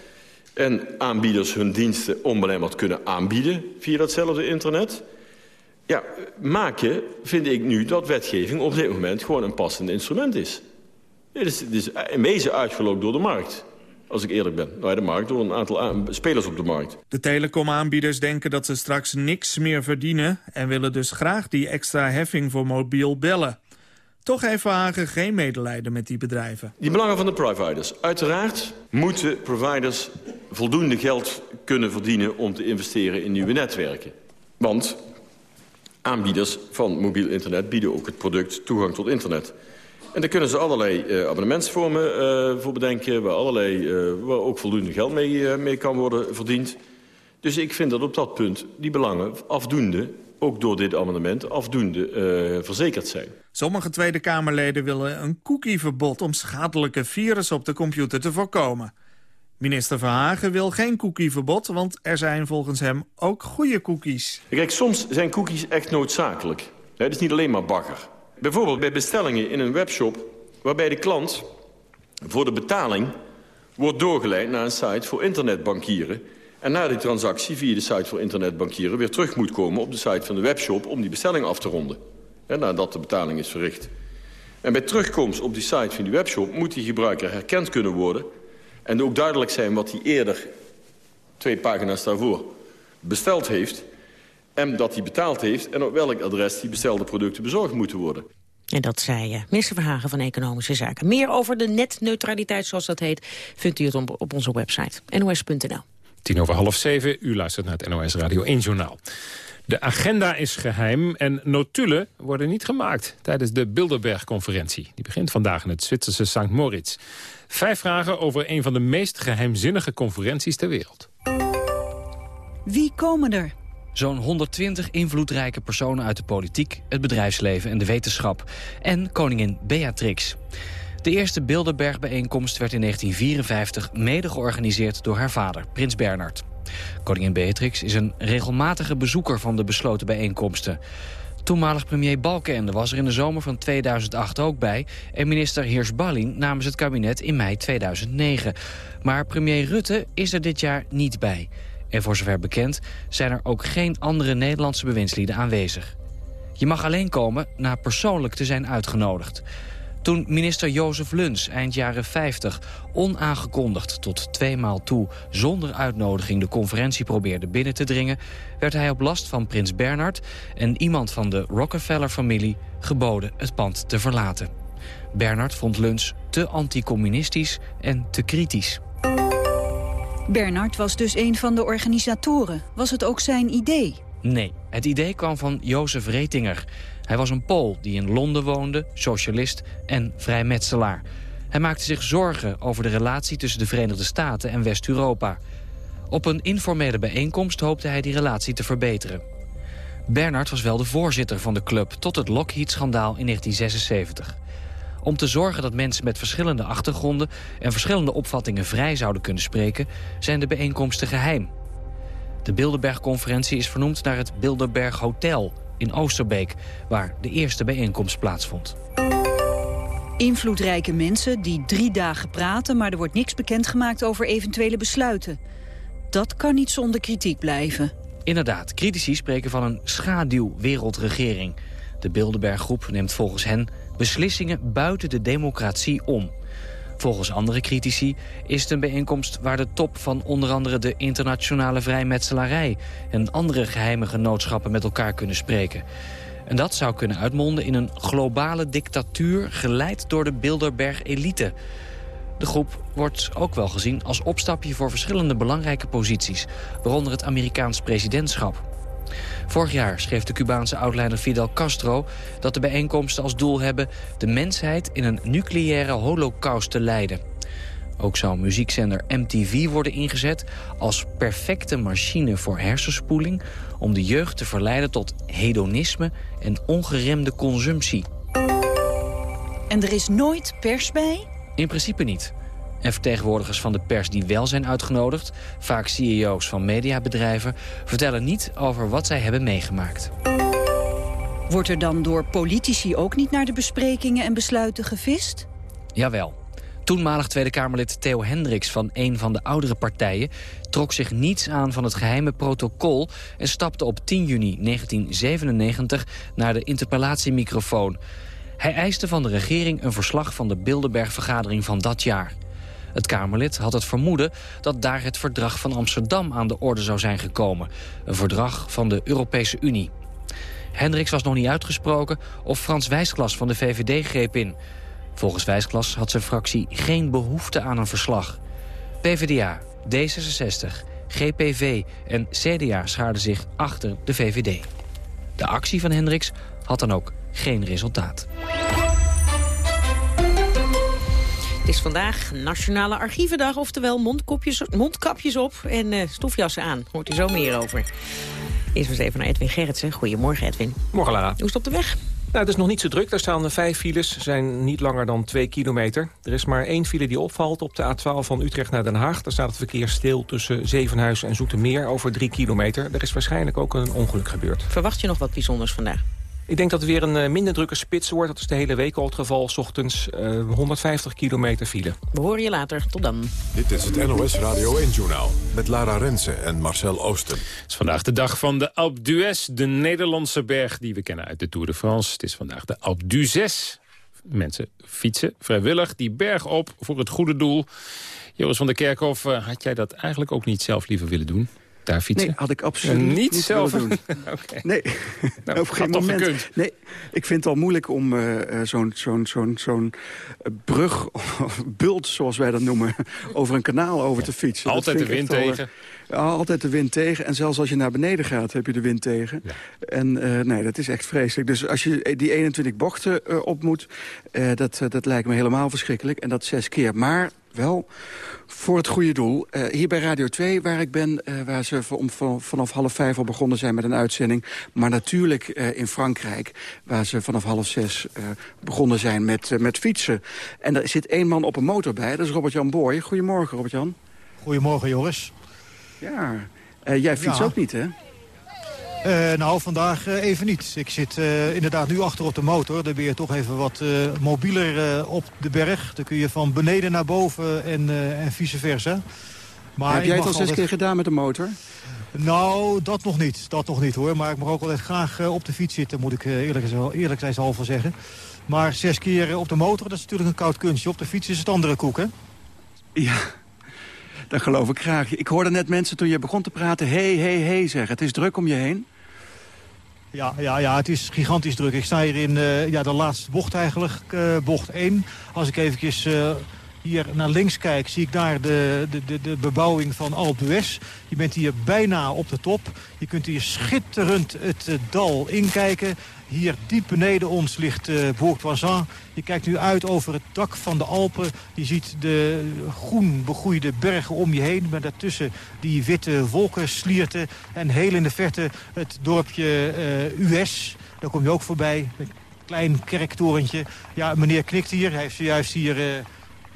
S37: en aanbieders hun diensten onbelemmerd kunnen aanbieden via datzelfde internet... ja, maken, vind ik nu, dat wetgeving op dit moment gewoon een passend instrument is. Het is, het is in wezen uitgelokt door de markt. Als ik eerlijk ben, bij de markt... door een aantal spelers op de markt.
S36: De telecomaanbieders denken dat ze straks niks meer verdienen... en willen dus graag die extra heffing voor mobiel bellen. Toch heeft Verhagen geen medelijden met die bedrijven.
S37: Die belangen van de providers. Uiteraard moeten providers voldoende geld kunnen verdienen... om te investeren in nieuwe netwerken. Want aanbieders van mobiel internet bieden ook het product toegang tot internet. En daar kunnen ze allerlei uh, abonnementsvormen uh, voor bedenken... Waar, allerlei, uh, waar ook voldoende geld mee, mee kan worden verdiend. Dus ik vind dat op dat punt die belangen afdoende ook door dit amendement afdoende verzekerd zijn.
S36: Sommige Tweede Kamerleden willen een cookieverbod... om schadelijke virussen op de computer te voorkomen. Minister Verhagen wil geen cookieverbod... want er zijn volgens hem ook goede cookies.
S37: Kijk, soms zijn cookies echt noodzakelijk. Het is niet alleen maar bagger. Bijvoorbeeld bij bestellingen in een webshop... waarbij de klant voor de betaling wordt doorgeleid naar een site voor internetbankieren... en na die transactie via de site voor internetbankieren... weer terug moet komen op de site van de webshop om die bestelling af te ronden. Nadat de betaling is verricht. En bij terugkomst op die site van die webshop... moet die gebruiker herkend kunnen worden... en ook duidelijk zijn wat hij eerder, twee pagina's daarvoor, besteld heeft en dat hij betaald heeft... en op welk adres die bestelde producten bezorgd moeten worden.
S4: En dat zei uh, minister Verhagen van Economische Zaken. Meer over de netneutraliteit, zoals dat heet, vindt u het op, op onze website nos.nl.
S3: Tien over half zeven, u luistert naar het NOS Radio 1 Journaal. De agenda is geheim en notulen worden niet gemaakt tijdens de Bilderberg-conferentie. Die begint vandaag in het Zwitserse St. Moritz. Vijf vragen over een van de meest geheimzinnige conferenties ter wereld.
S38: Wie komen er?
S39: Zo'n 120 invloedrijke personen uit de politiek, het bedrijfsleven en de wetenschap. En koningin Beatrix. De eerste Bilderberg-bijeenkomst werd in 1954 mede georganiseerd door haar vader, prins Bernard. Koningin Beatrix is een regelmatige bezoeker van de besloten bijeenkomsten. Toenmalig premier Balkenende was er in de zomer van 2008 ook bij... en minister Heers-Balling namens het kabinet in mei 2009. Maar premier Rutte is er dit jaar niet bij. En voor zover bekend zijn er ook geen andere Nederlandse bewindslieden aanwezig. Je mag alleen komen na persoonlijk te zijn uitgenodigd. Toen minister Jozef Luns eind jaren 50 onaangekondigd tot tweemaal toe zonder uitnodiging de conferentie probeerde binnen te dringen, werd hij op last van prins Bernard en iemand van de Rockefeller-familie geboden het pand te verlaten. Bernard vond Luns te anticommunistisch en te kritisch.
S38: Bernard was dus een van de organisatoren. Was het ook zijn idee?
S39: Nee, het idee kwam van Jozef Retinger. Hij was een Pool die in Londen woonde, socialist en vrijmetselaar. Hij maakte zich zorgen over de relatie tussen de Verenigde Staten en West-Europa. Op een informele bijeenkomst hoopte hij die relatie te verbeteren. Bernard was wel de voorzitter van de club tot het Lockheed-schandaal in 1976. Om te zorgen dat mensen met verschillende achtergronden en verschillende opvattingen vrij zouden kunnen spreken, zijn de bijeenkomsten geheim. De Bilderberg-conferentie is vernoemd naar het Bilderberg Hotel in Oosterbeek, waar de eerste bijeenkomst plaatsvond.
S38: Invloedrijke mensen die drie dagen praten... maar er wordt niks bekendgemaakt over eventuele besluiten. Dat kan niet zonder kritiek blijven.
S39: Inderdaad, critici spreken van een schaduwwereldregering. De Bilderberggroep neemt volgens hen beslissingen buiten de democratie om. Volgens andere critici is het een bijeenkomst waar de top van onder andere de internationale vrijmetselarij en andere geheime genootschappen met elkaar kunnen spreken. En dat zou kunnen uitmonden in een globale dictatuur geleid door de Bilderberg-elite. De groep wordt ook wel gezien als opstapje voor verschillende belangrijke posities, waaronder het Amerikaans presidentschap. Vorig jaar schreef de Cubaanse oudleider Fidel Castro dat de bijeenkomsten als doel hebben de mensheid in een nucleaire holocaust te leiden. Ook zou muziekzender MTV worden ingezet als perfecte machine voor hersenspoeling... om de jeugd te verleiden tot hedonisme en ongeremde consumptie.
S38: En er is nooit pers bij?
S39: In principe niet. En vertegenwoordigers van de pers die wel zijn uitgenodigd... vaak CEO's van mediabedrijven... vertellen niet over wat zij hebben meegemaakt.
S38: Wordt er dan door politici ook niet naar de besprekingen en besluiten gevist?
S39: Jawel. Toenmalig Tweede Kamerlid Theo Hendricks van een van de oudere partijen... trok zich niets aan van het geheime protocol... en stapte op 10 juni 1997 naar de interpellatiemicrofoon. Hij eiste van de regering een verslag van de Bilderberg-vergadering van dat jaar. Het Kamerlid had het vermoeden dat daar het verdrag van Amsterdam aan de orde zou zijn gekomen. Een verdrag van de Europese Unie. Hendricks was nog niet uitgesproken of Frans Wijsglas van de VVD greep in. Volgens Wijsglas had zijn fractie geen behoefte aan een verslag. PvdA, D66, GPV en CDA schaarden zich achter de VVD. De actie van Hendricks had dan ook geen resultaat.
S4: Het is vandaag Nationale Archievendag, oftewel mondkopjes, mondkapjes op en uh, stofjassen aan. Hoort u zo meer over. Eerst eens even naar Edwin Gerritsen. Goedemorgen Edwin.
S32: Morgen Lara.
S4: Hoe is het op de weg?
S32: Nou, het is nog niet zo druk. Daar staan vijf files, zijn niet langer dan twee kilometer. Er is maar één file die opvalt op de A12 van Utrecht naar Den Haag. Daar staat het verkeer stil tussen Zevenhuizen en Zoetermeer over drie kilometer. Er is waarschijnlijk ook een ongeluk gebeurd.
S4: Verwacht je nog wat bijzonders vandaag?
S32: Ik denk dat het weer een eh, minder drukke spits wordt. Dat is de hele week al het geval. S ochtends uh, 150 kilometer file.
S4: We horen je later. Tot dan.
S2: Dit is het NOS Radio 1-journaal. Met Lara Rensen en Marcel Oosten. Het
S3: is vandaag de dag van de Alpe d'Huez. De Nederlandse berg die we kennen uit de Tour de France. Het is vandaag de Alpe d'Huez. Mensen fietsen vrijwillig die berg op voor het goede doel. Joris van der Kerkhof, uh, had jij dat eigenlijk ook niet zelf liever willen doen? Daar fietsen?
S24: Nee, had ik absoluut
S3: niet,
S24: niet
S3: zelf
S24: doen.
S3: okay.
S24: Nee,
S3: nou,
S24: op geen moment.
S3: Gekund.
S24: Nee, ik vind het al moeilijk om uh, zo'n zo'n zo'n zo'n brug, of bult zoals wij dat noemen, over een kanaal over te fietsen.
S3: Altijd de wind tegen.
S24: Altijd de wind tegen. En zelfs als je naar beneden gaat, heb je de wind tegen. Ja. En uh, nee, dat is echt vreselijk. Dus als je die 21 bochten uh, op moet, uh, dat, dat lijkt me helemaal verschrikkelijk. En dat zes keer. Maar wel voor het goede doel. Uh, hier bij Radio 2, waar ik ben, uh, waar ze om, vanaf half vijf al begonnen zijn met een uitzending. Maar natuurlijk uh, in Frankrijk, waar ze vanaf half zes begonnen zijn met, met fietsen. En er zit één man op een motor bij, dat is Robert-Jan Boy. Goedemorgen, Robert-Jan.
S40: Goedemorgen, Joris.
S24: Ja, jij fietst
S40: ja.
S24: ook niet, hè?
S40: Uh, nou, vandaag uh, even niet. Ik zit uh, inderdaad nu achter op de motor. Dan ben je toch even wat mobieler op de berg. Dan kun je van beneden naar boven en, en vice versa.
S24: Maar Heb jij het al zes altijd... keer gedaan met de motor?
S40: Nou, dat nog niet. Dat nog niet hoor. Maar ik mag ook altijd graag op de fiets zitten, moet ik eerlijk, eerlijkheidshalve zeggen. Maar zes keer op de motor, dat is natuurlijk een koud kunstje. Op de fiets is het andere koek, hè?
S24: Ja, dat geloof ik graag. Ik hoorde net mensen toen je begon te praten... hey, hey, hey zeggen. Het is druk om je heen.
S40: Ja, ja, ja, het is gigantisch druk. Ik sta hier in uh, ja, de laatste bocht eigenlijk, uh, bocht 1. Als ik eventjes uh, hier naar links kijk, zie ik daar de, de, de, de bebouwing van Alpe d'Huez. Je bent hier bijna op de top. Je kunt hier schitterend het dal inkijken. Hier diep beneden ons ligt uh, Bourg-Toisin. Je kijkt nu uit over het dak van de Alpen. Je ziet de groen begroeide bergen om je heen. Met daartussen die witte wolkenslierten. En heel in de verte het dorpje uh, US. Daar kom je ook voorbij. Een klein kerktorentje. Ja, meneer knikt hier. Hij heeft zojuist hier...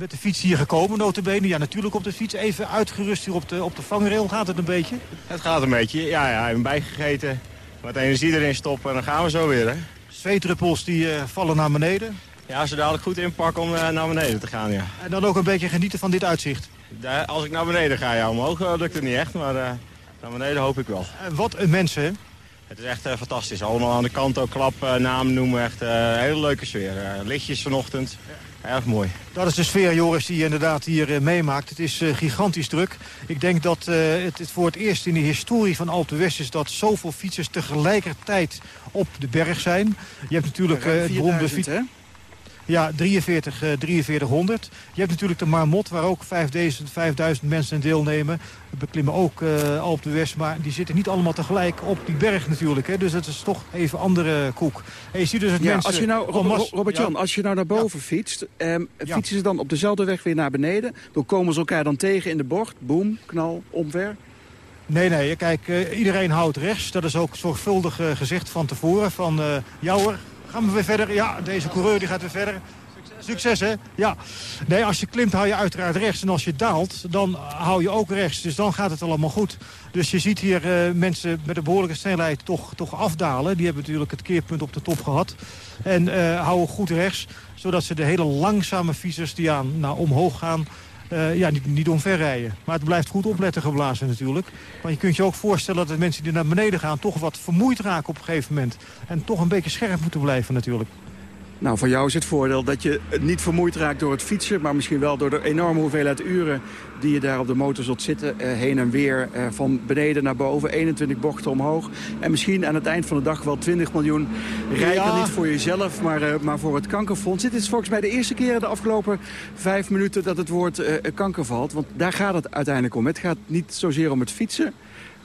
S40: met de fiets hier gekomen, notabene. Ja, natuurlijk op de fiets. Even uitgerust hier op de, op de vangrail. Gaat het een beetje?
S41: Het gaat een beetje. Ja, ja, ben bijgegeten. Wat energie erin stoppen en dan gaan we zo weer, hè?
S40: Zweetruppels die uh, vallen naar beneden.
S41: Ja, ze dadelijk goed inpakken om uh, naar beneden te gaan, ja.
S40: En dan ook een beetje genieten van dit uitzicht?
S41: Als ik naar beneden ga, ja, omhoog uh, lukt het niet echt, maar naar beneden hoop ik wel.
S40: En wat een mensen, hè?
S41: Het is echt fantastisch. Allemaal aan de kant ook klap, naam noemen, echt een hele leuke sfeer. lichtjes vanochtend. Erg mooi.
S40: Dat is de sfeer, Joris, die je inderdaad hier uh, meemaakt. Het is uh, gigantisch druk. Ik denk dat uh, het, het, voor het eerst in de historie van Alpe d'Huez is... dat zoveel fietsers tegelijkertijd op de berg zijn. Je hebt natuurlijk het beroemde fiets... Ja, 43, uh, 4300. Je hebt natuurlijk de Marmot, waar ook 5000, 5000 mensen in deelnemen. We beklimmen ook uh, Alpe d'Huez, maar die zitten niet allemaal tegelijk op die berg natuurlijk. Hè. Dus dat is toch even andere koek. En je ziet dus het
S24: ja,
S40: mensen...
S24: Als je nou, Robert-Jan, ja. als je nou naar boven ja. fietst... Um, fietsen ze dan op dezelfde weg weer naar beneden? Dan komen ze elkaar dan tegen in de bocht? Boom, knal, omver?
S40: Nee, nee, kijk, uh, iedereen houdt rechts. Dat is ook zorgvuldig uh, gezegd van tevoren. Van, uh, jouwer, gaan we weer verder? Ja, deze coureur die gaat weer verder. Succes, hè? Ja. Nee, als je klimt hou je uiteraard rechts. En als je daalt, dan hou je ook rechts. Dus dan gaat het allemaal goed. Dus je ziet hier uh, mensen met een behoorlijke snelheid toch, toch afdalen. Die hebben natuurlijk het keerpunt op de top gehad. En uh, houden goed rechts. Zodat ze de hele langzame fietsers die aan naar omhoog gaan... Uh, ja, niet, niet omverrijden. Maar het blijft goed opletten geblazen natuurlijk. Maar je kunt je ook voorstellen dat de mensen die naar beneden gaan... toch wat vermoeid raken op een gegeven moment. En toch een beetje scherp moeten blijven natuurlijk.
S24: Nou, voor jou is het voordeel dat je niet vermoeid raakt door het fietsen... maar misschien wel door de enorme hoeveelheid uren die je daar op de motor zult zitten. Eh, heen en weer, eh, van beneden naar boven, 21 bochten omhoog. En misschien aan het eind van de dag wel 20 miljoen rijken. Niet voor jezelf, maar, eh, maar voor het kankerfonds. Dit is volgens mij de eerste keer in de afgelopen vijf minuten dat het woord kanker valt. Want daar gaat het uiteindelijk om. Het gaat niet zozeer om het fietsen...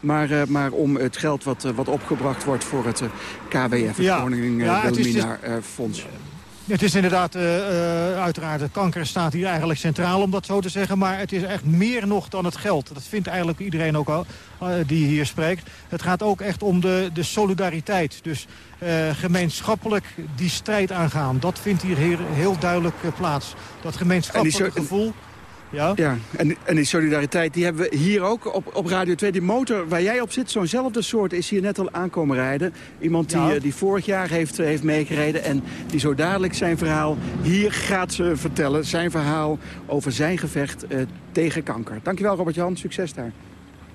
S24: Maar, eh, maar om het geld wat, eh, wat opgebracht wordt voor het eh, KWF, het
S40: Ja.
S24: Groningen
S40: Ja, dus-
S24: Wilhelmina Fonds.
S40: Het is inderdaad, uiteraard, het kanker staat hier eigenlijk centraal om dat zo te zeggen. Maar het is echt meer nog dan het geld. Dat vindt eigenlijk iedereen ook al die hier spreekt. Het gaat ook echt om de, de solidariteit. Dus gemeenschappelijk die strijd aangaan. Dat vindt hier heel, heel duidelijk plaats. Dat gemeenschappelijke
S24: En die so-
S40: gevoel... Ja?
S24: Ja, en, en die solidariteit die hebben we hier ook op, op Radio 2. Die motor waar jij op zit, zo'nzelfde soort, is hier net al aankomen rijden. Iemand die,
S40: Ja.
S24: eh, die vorig jaar heeft, heeft meegereden en die zo dadelijk zijn verhaal hier gaat ze vertellen. Zijn verhaal over zijn gevecht eh, tegen kanker. Dankjewel Robert-Jan, succes daar.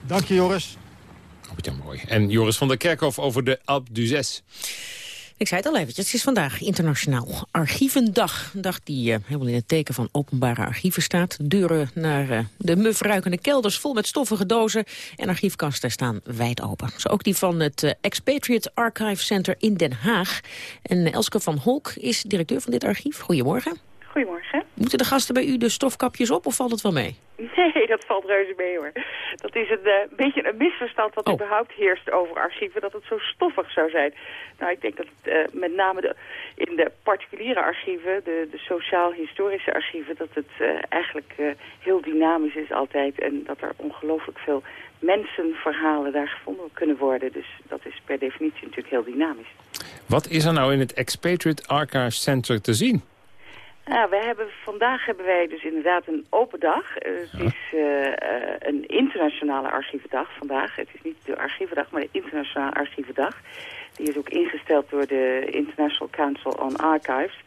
S40: Dank je Joris.
S3: Robert-Jan Mooi. En Joris van der Kerkhof over de Alpe d'Huez.
S4: Ik zei het al eventjes, het is vandaag internationaal Archievendag. Een dag die eh, helemaal in het teken van openbare archieven staat. De deuren naar eh, de mufruikende kelders vol met stoffige dozen en archiefkasten staan wijd open. Zo ook die van het eh, Expatriate Archive Center in Den Haag. En Elske van Holk is directeur van dit archief. Goedemorgen.
S42: Goedemorgen.
S4: Moeten de gasten bij u de stofkapjes op of valt het wel mee?
S42: Nee, dat valt reuze mee hoor. Dat is een eh, beetje een misverstand wat überhaupt heerst over archieven, dat het zo stoffig zou zijn. Nou, ik denk dat het eh, met name de, in de particuliere archieven, de, de sociaal-historische archieven, dat het eh, eigenlijk eh, heel dynamisch is altijd. En dat er ongelooflijk veel mensenverhalen daar gevonden kunnen worden. Dus dat is per definitie natuurlijk heel dynamisch.
S3: Wat is er nou in het Expatriate Archive Center te zien?
S42: Nou, wij hebben, vandaag hebben wij dus inderdaad een open dag. Het is eh, een internationale archievendag vandaag. Het is niet de archievendag, maar de internationale archievendag. Die is ook ingesteld door de International Council on Archives.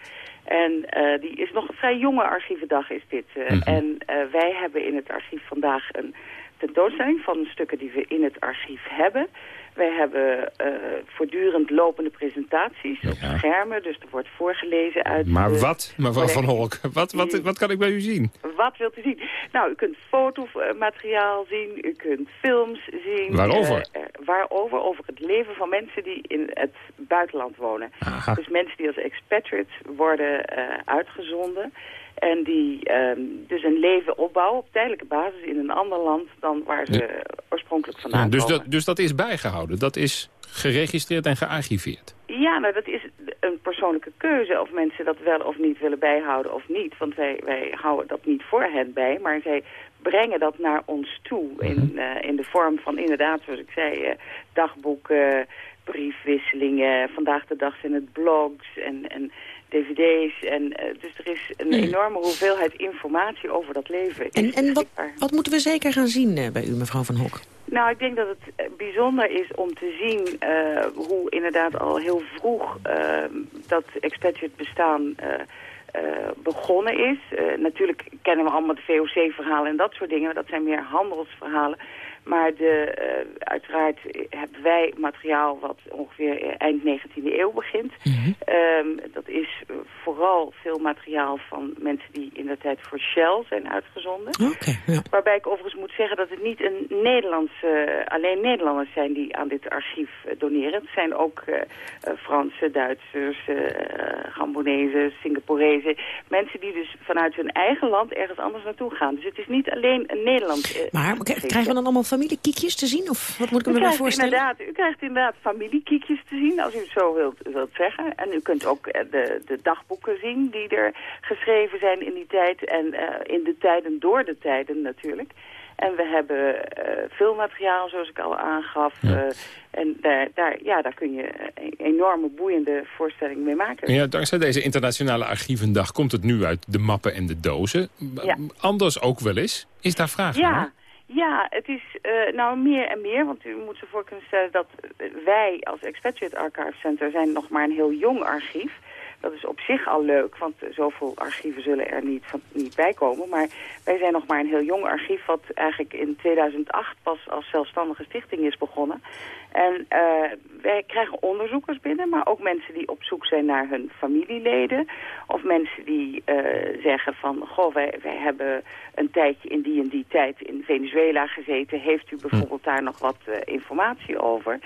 S42: En eh, die is nog een vrij jonge archievendag is dit. eh. En eh, wij hebben in het archief vandaag een tentoonstelling van stukken die we in het archief hebben. Wij hebben eh, voortdurend lopende presentaties op schermen. Dus er wordt voorgelezen uit...
S3: Maar
S42: de-
S3: wat, mevrouw Van Holk, wat, wat, wat kan ik bij u zien?
S42: wat wilt u zien? Nou, u kunt fotomateriaal zien, u kunt films zien.
S3: Waarover?
S42: eh, eh, waarover? Over het leven van mensen die in het buitenland wonen.
S3: Aha.
S42: Dus mensen die als expatriates worden uitgezonden. En die ehm, dus een leven opbouwen op tijdelijke basis in een ander land dan waar ze oorspronkelijk vandaan
S3: Ja, dus,
S42: komen.
S3: dat, dus dat is bijgehouden, dat is geregistreerd en gearchiveerd.
S42: Ja, nou dat is een persoonlijke keuze of mensen dat wel of niet willen bijhouden of niet. Want wij, wij houden dat niet voor hen bij, maar zij brengen dat naar ons toe. In, eh, in de vorm van inderdaad, zoals ik zei, eh, dagboeken, briefwisselingen. Vandaag de dag zijn het blogs en, en dvd's. En, eh, dus er is een enorme hoeveelheid informatie over dat leven.
S4: En, en wat, wat moeten we zeker gaan zien eh, bij u, mevrouw Van Holk?
S42: Nou, ik denk dat het eh, bijzonder is om te zien hoe inderdaad al heel vroeg eh, dat expatriate bestaan begonnen is. Natuurlijk kennen we allemaal de VOC-verhalen en dat soort dingen. maar Dat zijn meer handelsverhalen. Maar de, eh, uiteraard hebben wij materiaal wat ongeveer eind 19e eeuw begint. Ehm, dat is eh, vooral veel materiaal van mensen die in de tijd voor Shell zijn uitgezonden. Waarbij ik overigens moet zeggen dat het niet een Nederlandse, alleen Nederlanders zijn die aan dit archief eh, doneren. Het zijn ook eh eh, Fransen, Duitsers, eh Gambonezen, Singaporezen. Mensen die dus vanuit hun eigen land ergens anders naartoe gaan. Dus het is niet alleen een Nederlands eh,
S4: Maar krijgen we dan allemaal familiekiekjes te zien? Of wat moet ik
S42: u
S4: me voorstellen?
S42: inderdaad, u krijgt inderdaad familiekiekjes te zien, als u het zo wilt, wilt zeggen. En u kunt ook eh, de, de dagboeken zien die er geschreven zijn in die tijd. En eh, in de tijden door de tijden natuurlijk. En we hebben eh veel materiaal, zoals ik al aangaf. eh, en daar, daar, ja, daar kun je een enorme boeiende voorstelling mee maken.
S3: Ja, dankzij deze internationale archievendag komt het nu uit de mappen en de dozen.
S42: Ja.
S3: Anders ook wel eens. Is daar vraag
S42: Ja,
S3: naar?
S42: Ja, het is eh, nou meer en meer, want u moet zich voor kunnen stellen dat wij als Expatriate Archive Center zijn nog maar een heel jong archief. Dat is op zich al leuk, want zoveel archieven zullen er niet, van, niet bij komen. Maar wij zijn nog maar een heel jong archief... wat eigenlijk in 2008 pas als zelfstandige stichting is begonnen. En uh, wij krijgen onderzoekers binnen, maar ook mensen die op zoek zijn naar hun familieleden. Of mensen die uh, zeggen van, goh, wij, wij hebben een tijdje in die en die tijd in Venezuela gezeten. Heeft u bijvoorbeeld daar nog wat uh, informatie over?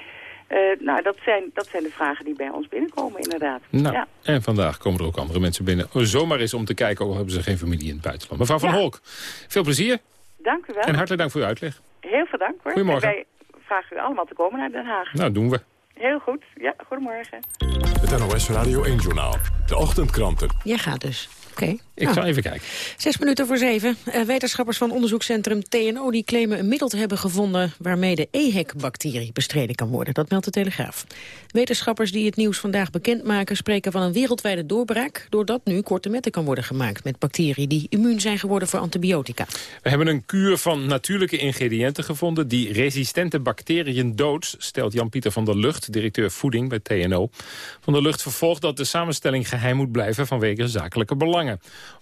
S42: Uh, nou, dat zijn, dat zijn de vragen die bij ons binnenkomen, inderdaad.
S3: Nou,
S42: ja.
S3: En vandaag komen er ook andere mensen binnen. Zomaar eens om te kijken, of hebben ze geen familie in het buitenland. Mevrouw Van ja. Holk, veel plezier.
S42: Dank u wel.
S3: En hartelijk dank voor uw uitleg.
S42: Heel veel dank hoor.
S3: Goedemorgen.
S42: En wij vragen u allemaal te komen naar Den Haag.
S3: Nou, doen we.
S42: Heel goed. Ja, goedemorgen.
S2: Het NOS Radio 1-journaal. De ochtendkranten.
S4: Jij gaat dus. Okay.
S3: Ik nou, zal even kijken.
S4: Zes minuten voor zeven. Uh, wetenschappers van onderzoekscentrum TNO die claimen een middel te hebben gevonden waarmee de EHEC-bacterie bestreden kan worden. Dat meldt de Telegraaf. Wetenschappers die het nieuws vandaag bekendmaken spreken van een wereldwijde doorbraak, doordat nu korte metten kan worden gemaakt met bacteriën die immuun zijn geworden voor antibiotica.
S3: We hebben een kuur van natuurlijke ingrediënten gevonden die resistente bacteriën doodt, stelt Jan-Pieter van der Lucht, directeur voeding bij TNO. Van der Lucht vervolgt dat de samenstelling geheim moet blijven vanwege zakelijke belangen.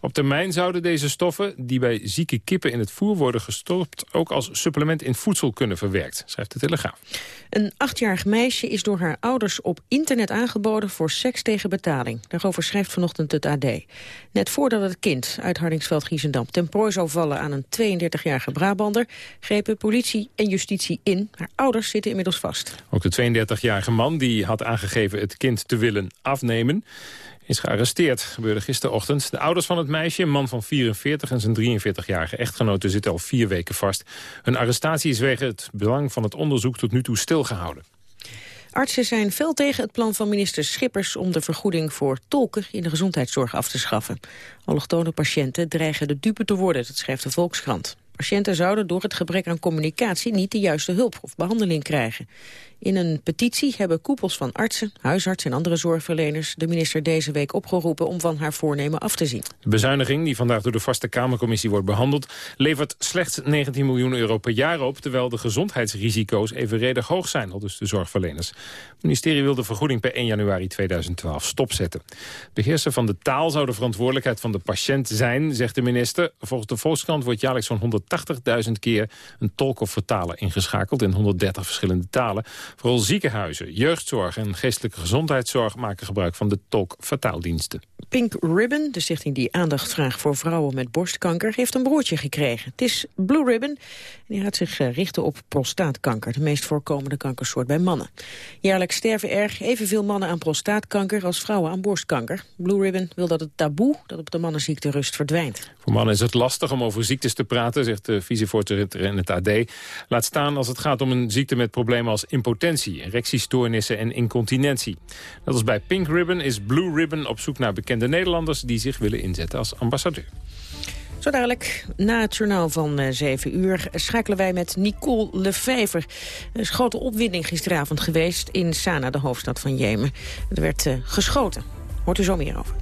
S3: Op termijn zouden deze stoffen, die bij zieke kippen in het voer worden gestopt... ook als supplement in voedsel kunnen verwerkt, schrijft de Telegraaf.
S4: Een achtjarig meisje is door haar ouders op internet aangeboden voor seks tegen betaling. Daarover schrijft vanochtend het AD. Net voordat het kind uit Hardingsveld-Giezendam ten prooi zou vallen aan een 32-jarige Brabander... grepen politie en justitie in. Haar ouders zitten inmiddels vast.
S3: Ook de 32-jarige man die had aangegeven het kind te willen afnemen is gearresteerd. gebeurde gisterochtend. De ouders van het meisje, een man van 44 en zijn 43-jarige echtgenote... zitten al vier weken vast. Hun arrestatie is wegen het belang van het onderzoek tot nu toe stilgehouden.
S4: Artsen zijn fel tegen het plan van minister Schippers om de vergoeding voor tolken in de gezondheidszorg af te schaffen. Allochtone patiënten dreigen de dupe te worden, dat schrijft de Volkskrant. Patiënten zouden door het gebrek aan communicatie niet de juiste hulp of behandeling krijgen. In een petitie hebben koepels van artsen, huisartsen en andere zorgverleners de minister deze week opgeroepen om van haar voornemen af te zien.
S3: De bezuiniging, die vandaag door de vaste Kamercommissie wordt behandeld, levert slechts 19 miljoen euro per jaar op, terwijl de gezondheidsrisico's evenredig hoog zijn, al dus de zorgverleners. Het ministerie wil de vergoeding per 1 januari 2012 stopzetten. Beheerser van de taal zou de verantwoordelijkheid van de patiënt zijn, zegt de minister. Volgens de Volkskrant wordt jaarlijks zo'n 180.000 keer een tolk of vertaler ingeschakeld in 130 verschillende talen. Vooral ziekenhuizen, jeugdzorg en geestelijke gezondheidszorg maken gebruik van de tolk-vertaaldiensten.
S4: Pink Ribbon, de stichting die aandacht vraagt voor vrouwen met borstkanker, heeft een broertje gekregen. Het is Blue Ribbon en die gaat zich richten op prostaatkanker, de meest voorkomende kankersoort bij mannen. Jaarlijks sterven er evenveel mannen aan prostaatkanker als vrouwen aan borstkanker. Blue Ribbon wil dat het taboe dat op de mannenziekte rust verdwijnt.
S3: Voor mannen is het lastig om over ziektes te praten, zegt de vicevoorzitter in het AD. Laat staan als het gaat om een ziekte met problemen als impotentie, erectiestoornissen en incontinentie. Net als bij Pink Ribbon is Blue Ribbon op zoek naar bekende Nederlanders die zich willen inzetten als ambassadeur.
S4: Zo dadelijk, na het journaal van uh, 7 uur, schakelen wij met Nicole Lefever. Er is grote opwinding gisteravond geweest in Sanaa, de hoofdstad van Jemen. Er werd uh, geschoten. Hoort u zo meer over.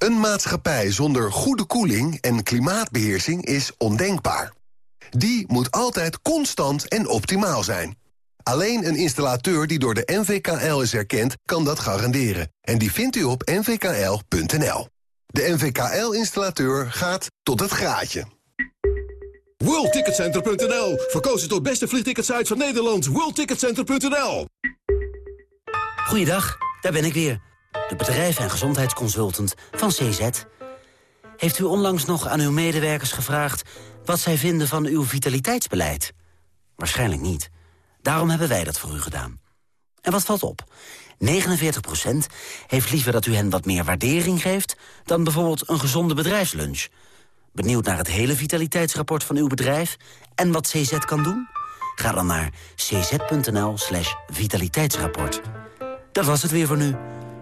S43: Een maatschappij zonder goede koeling en klimaatbeheersing is ondenkbaar. Die moet altijd constant en optimaal zijn. Alleen een installateur die door de NVKL is erkend, kan dat garanderen. En die vindt u op nvkl.nl. De NVKL-installateur gaat tot het graadje.
S44: WorldTicketCenter.nl. Verkozen tot beste vliegticketsite van Nederland. WorldTicketCenter.nl.
S45: Goeiedag, daar ben ik weer de bedrijf- en gezondheidsconsultant van CZ. Heeft u onlangs nog aan uw medewerkers gevraagd... wat zij vinden van uw vitaliteitsbeleid? Waarschijnlijk niet. Daarom hebben wij dat voor u gedaan. En wat valt op? 49% heeft liever dat u hen wat meer waardering geeft... dan bijvoorbeeld een gezonde bedrijfslunch. Benieuwd naar het hele vitaliteitsrapport van uw bedrijf... en wat CZ kan doen? Ga dan naar cz.nl slash vitaliteitsrapport. Dat was het weer voor nu.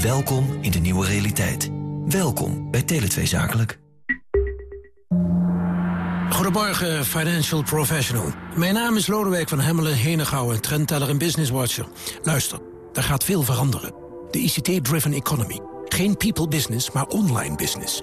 S46: Welkom in de nieuwe realiteit. Welkom bij Tele2 Zakelijk.
S1: Goedemorgen, financial professional. Mijn naam is Lodewijk van Hemmelen, Henegouwen, trendteller en business watcher. Luister, er gaat veel veranderen. De ICT-driven economy. Geen people business, maar online business.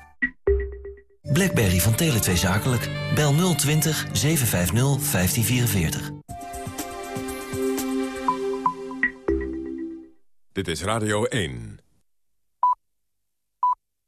S46: Blackberry van Tele2 Zakelijk. Bel 020 750 1544.
S2: Dit is Radio 1.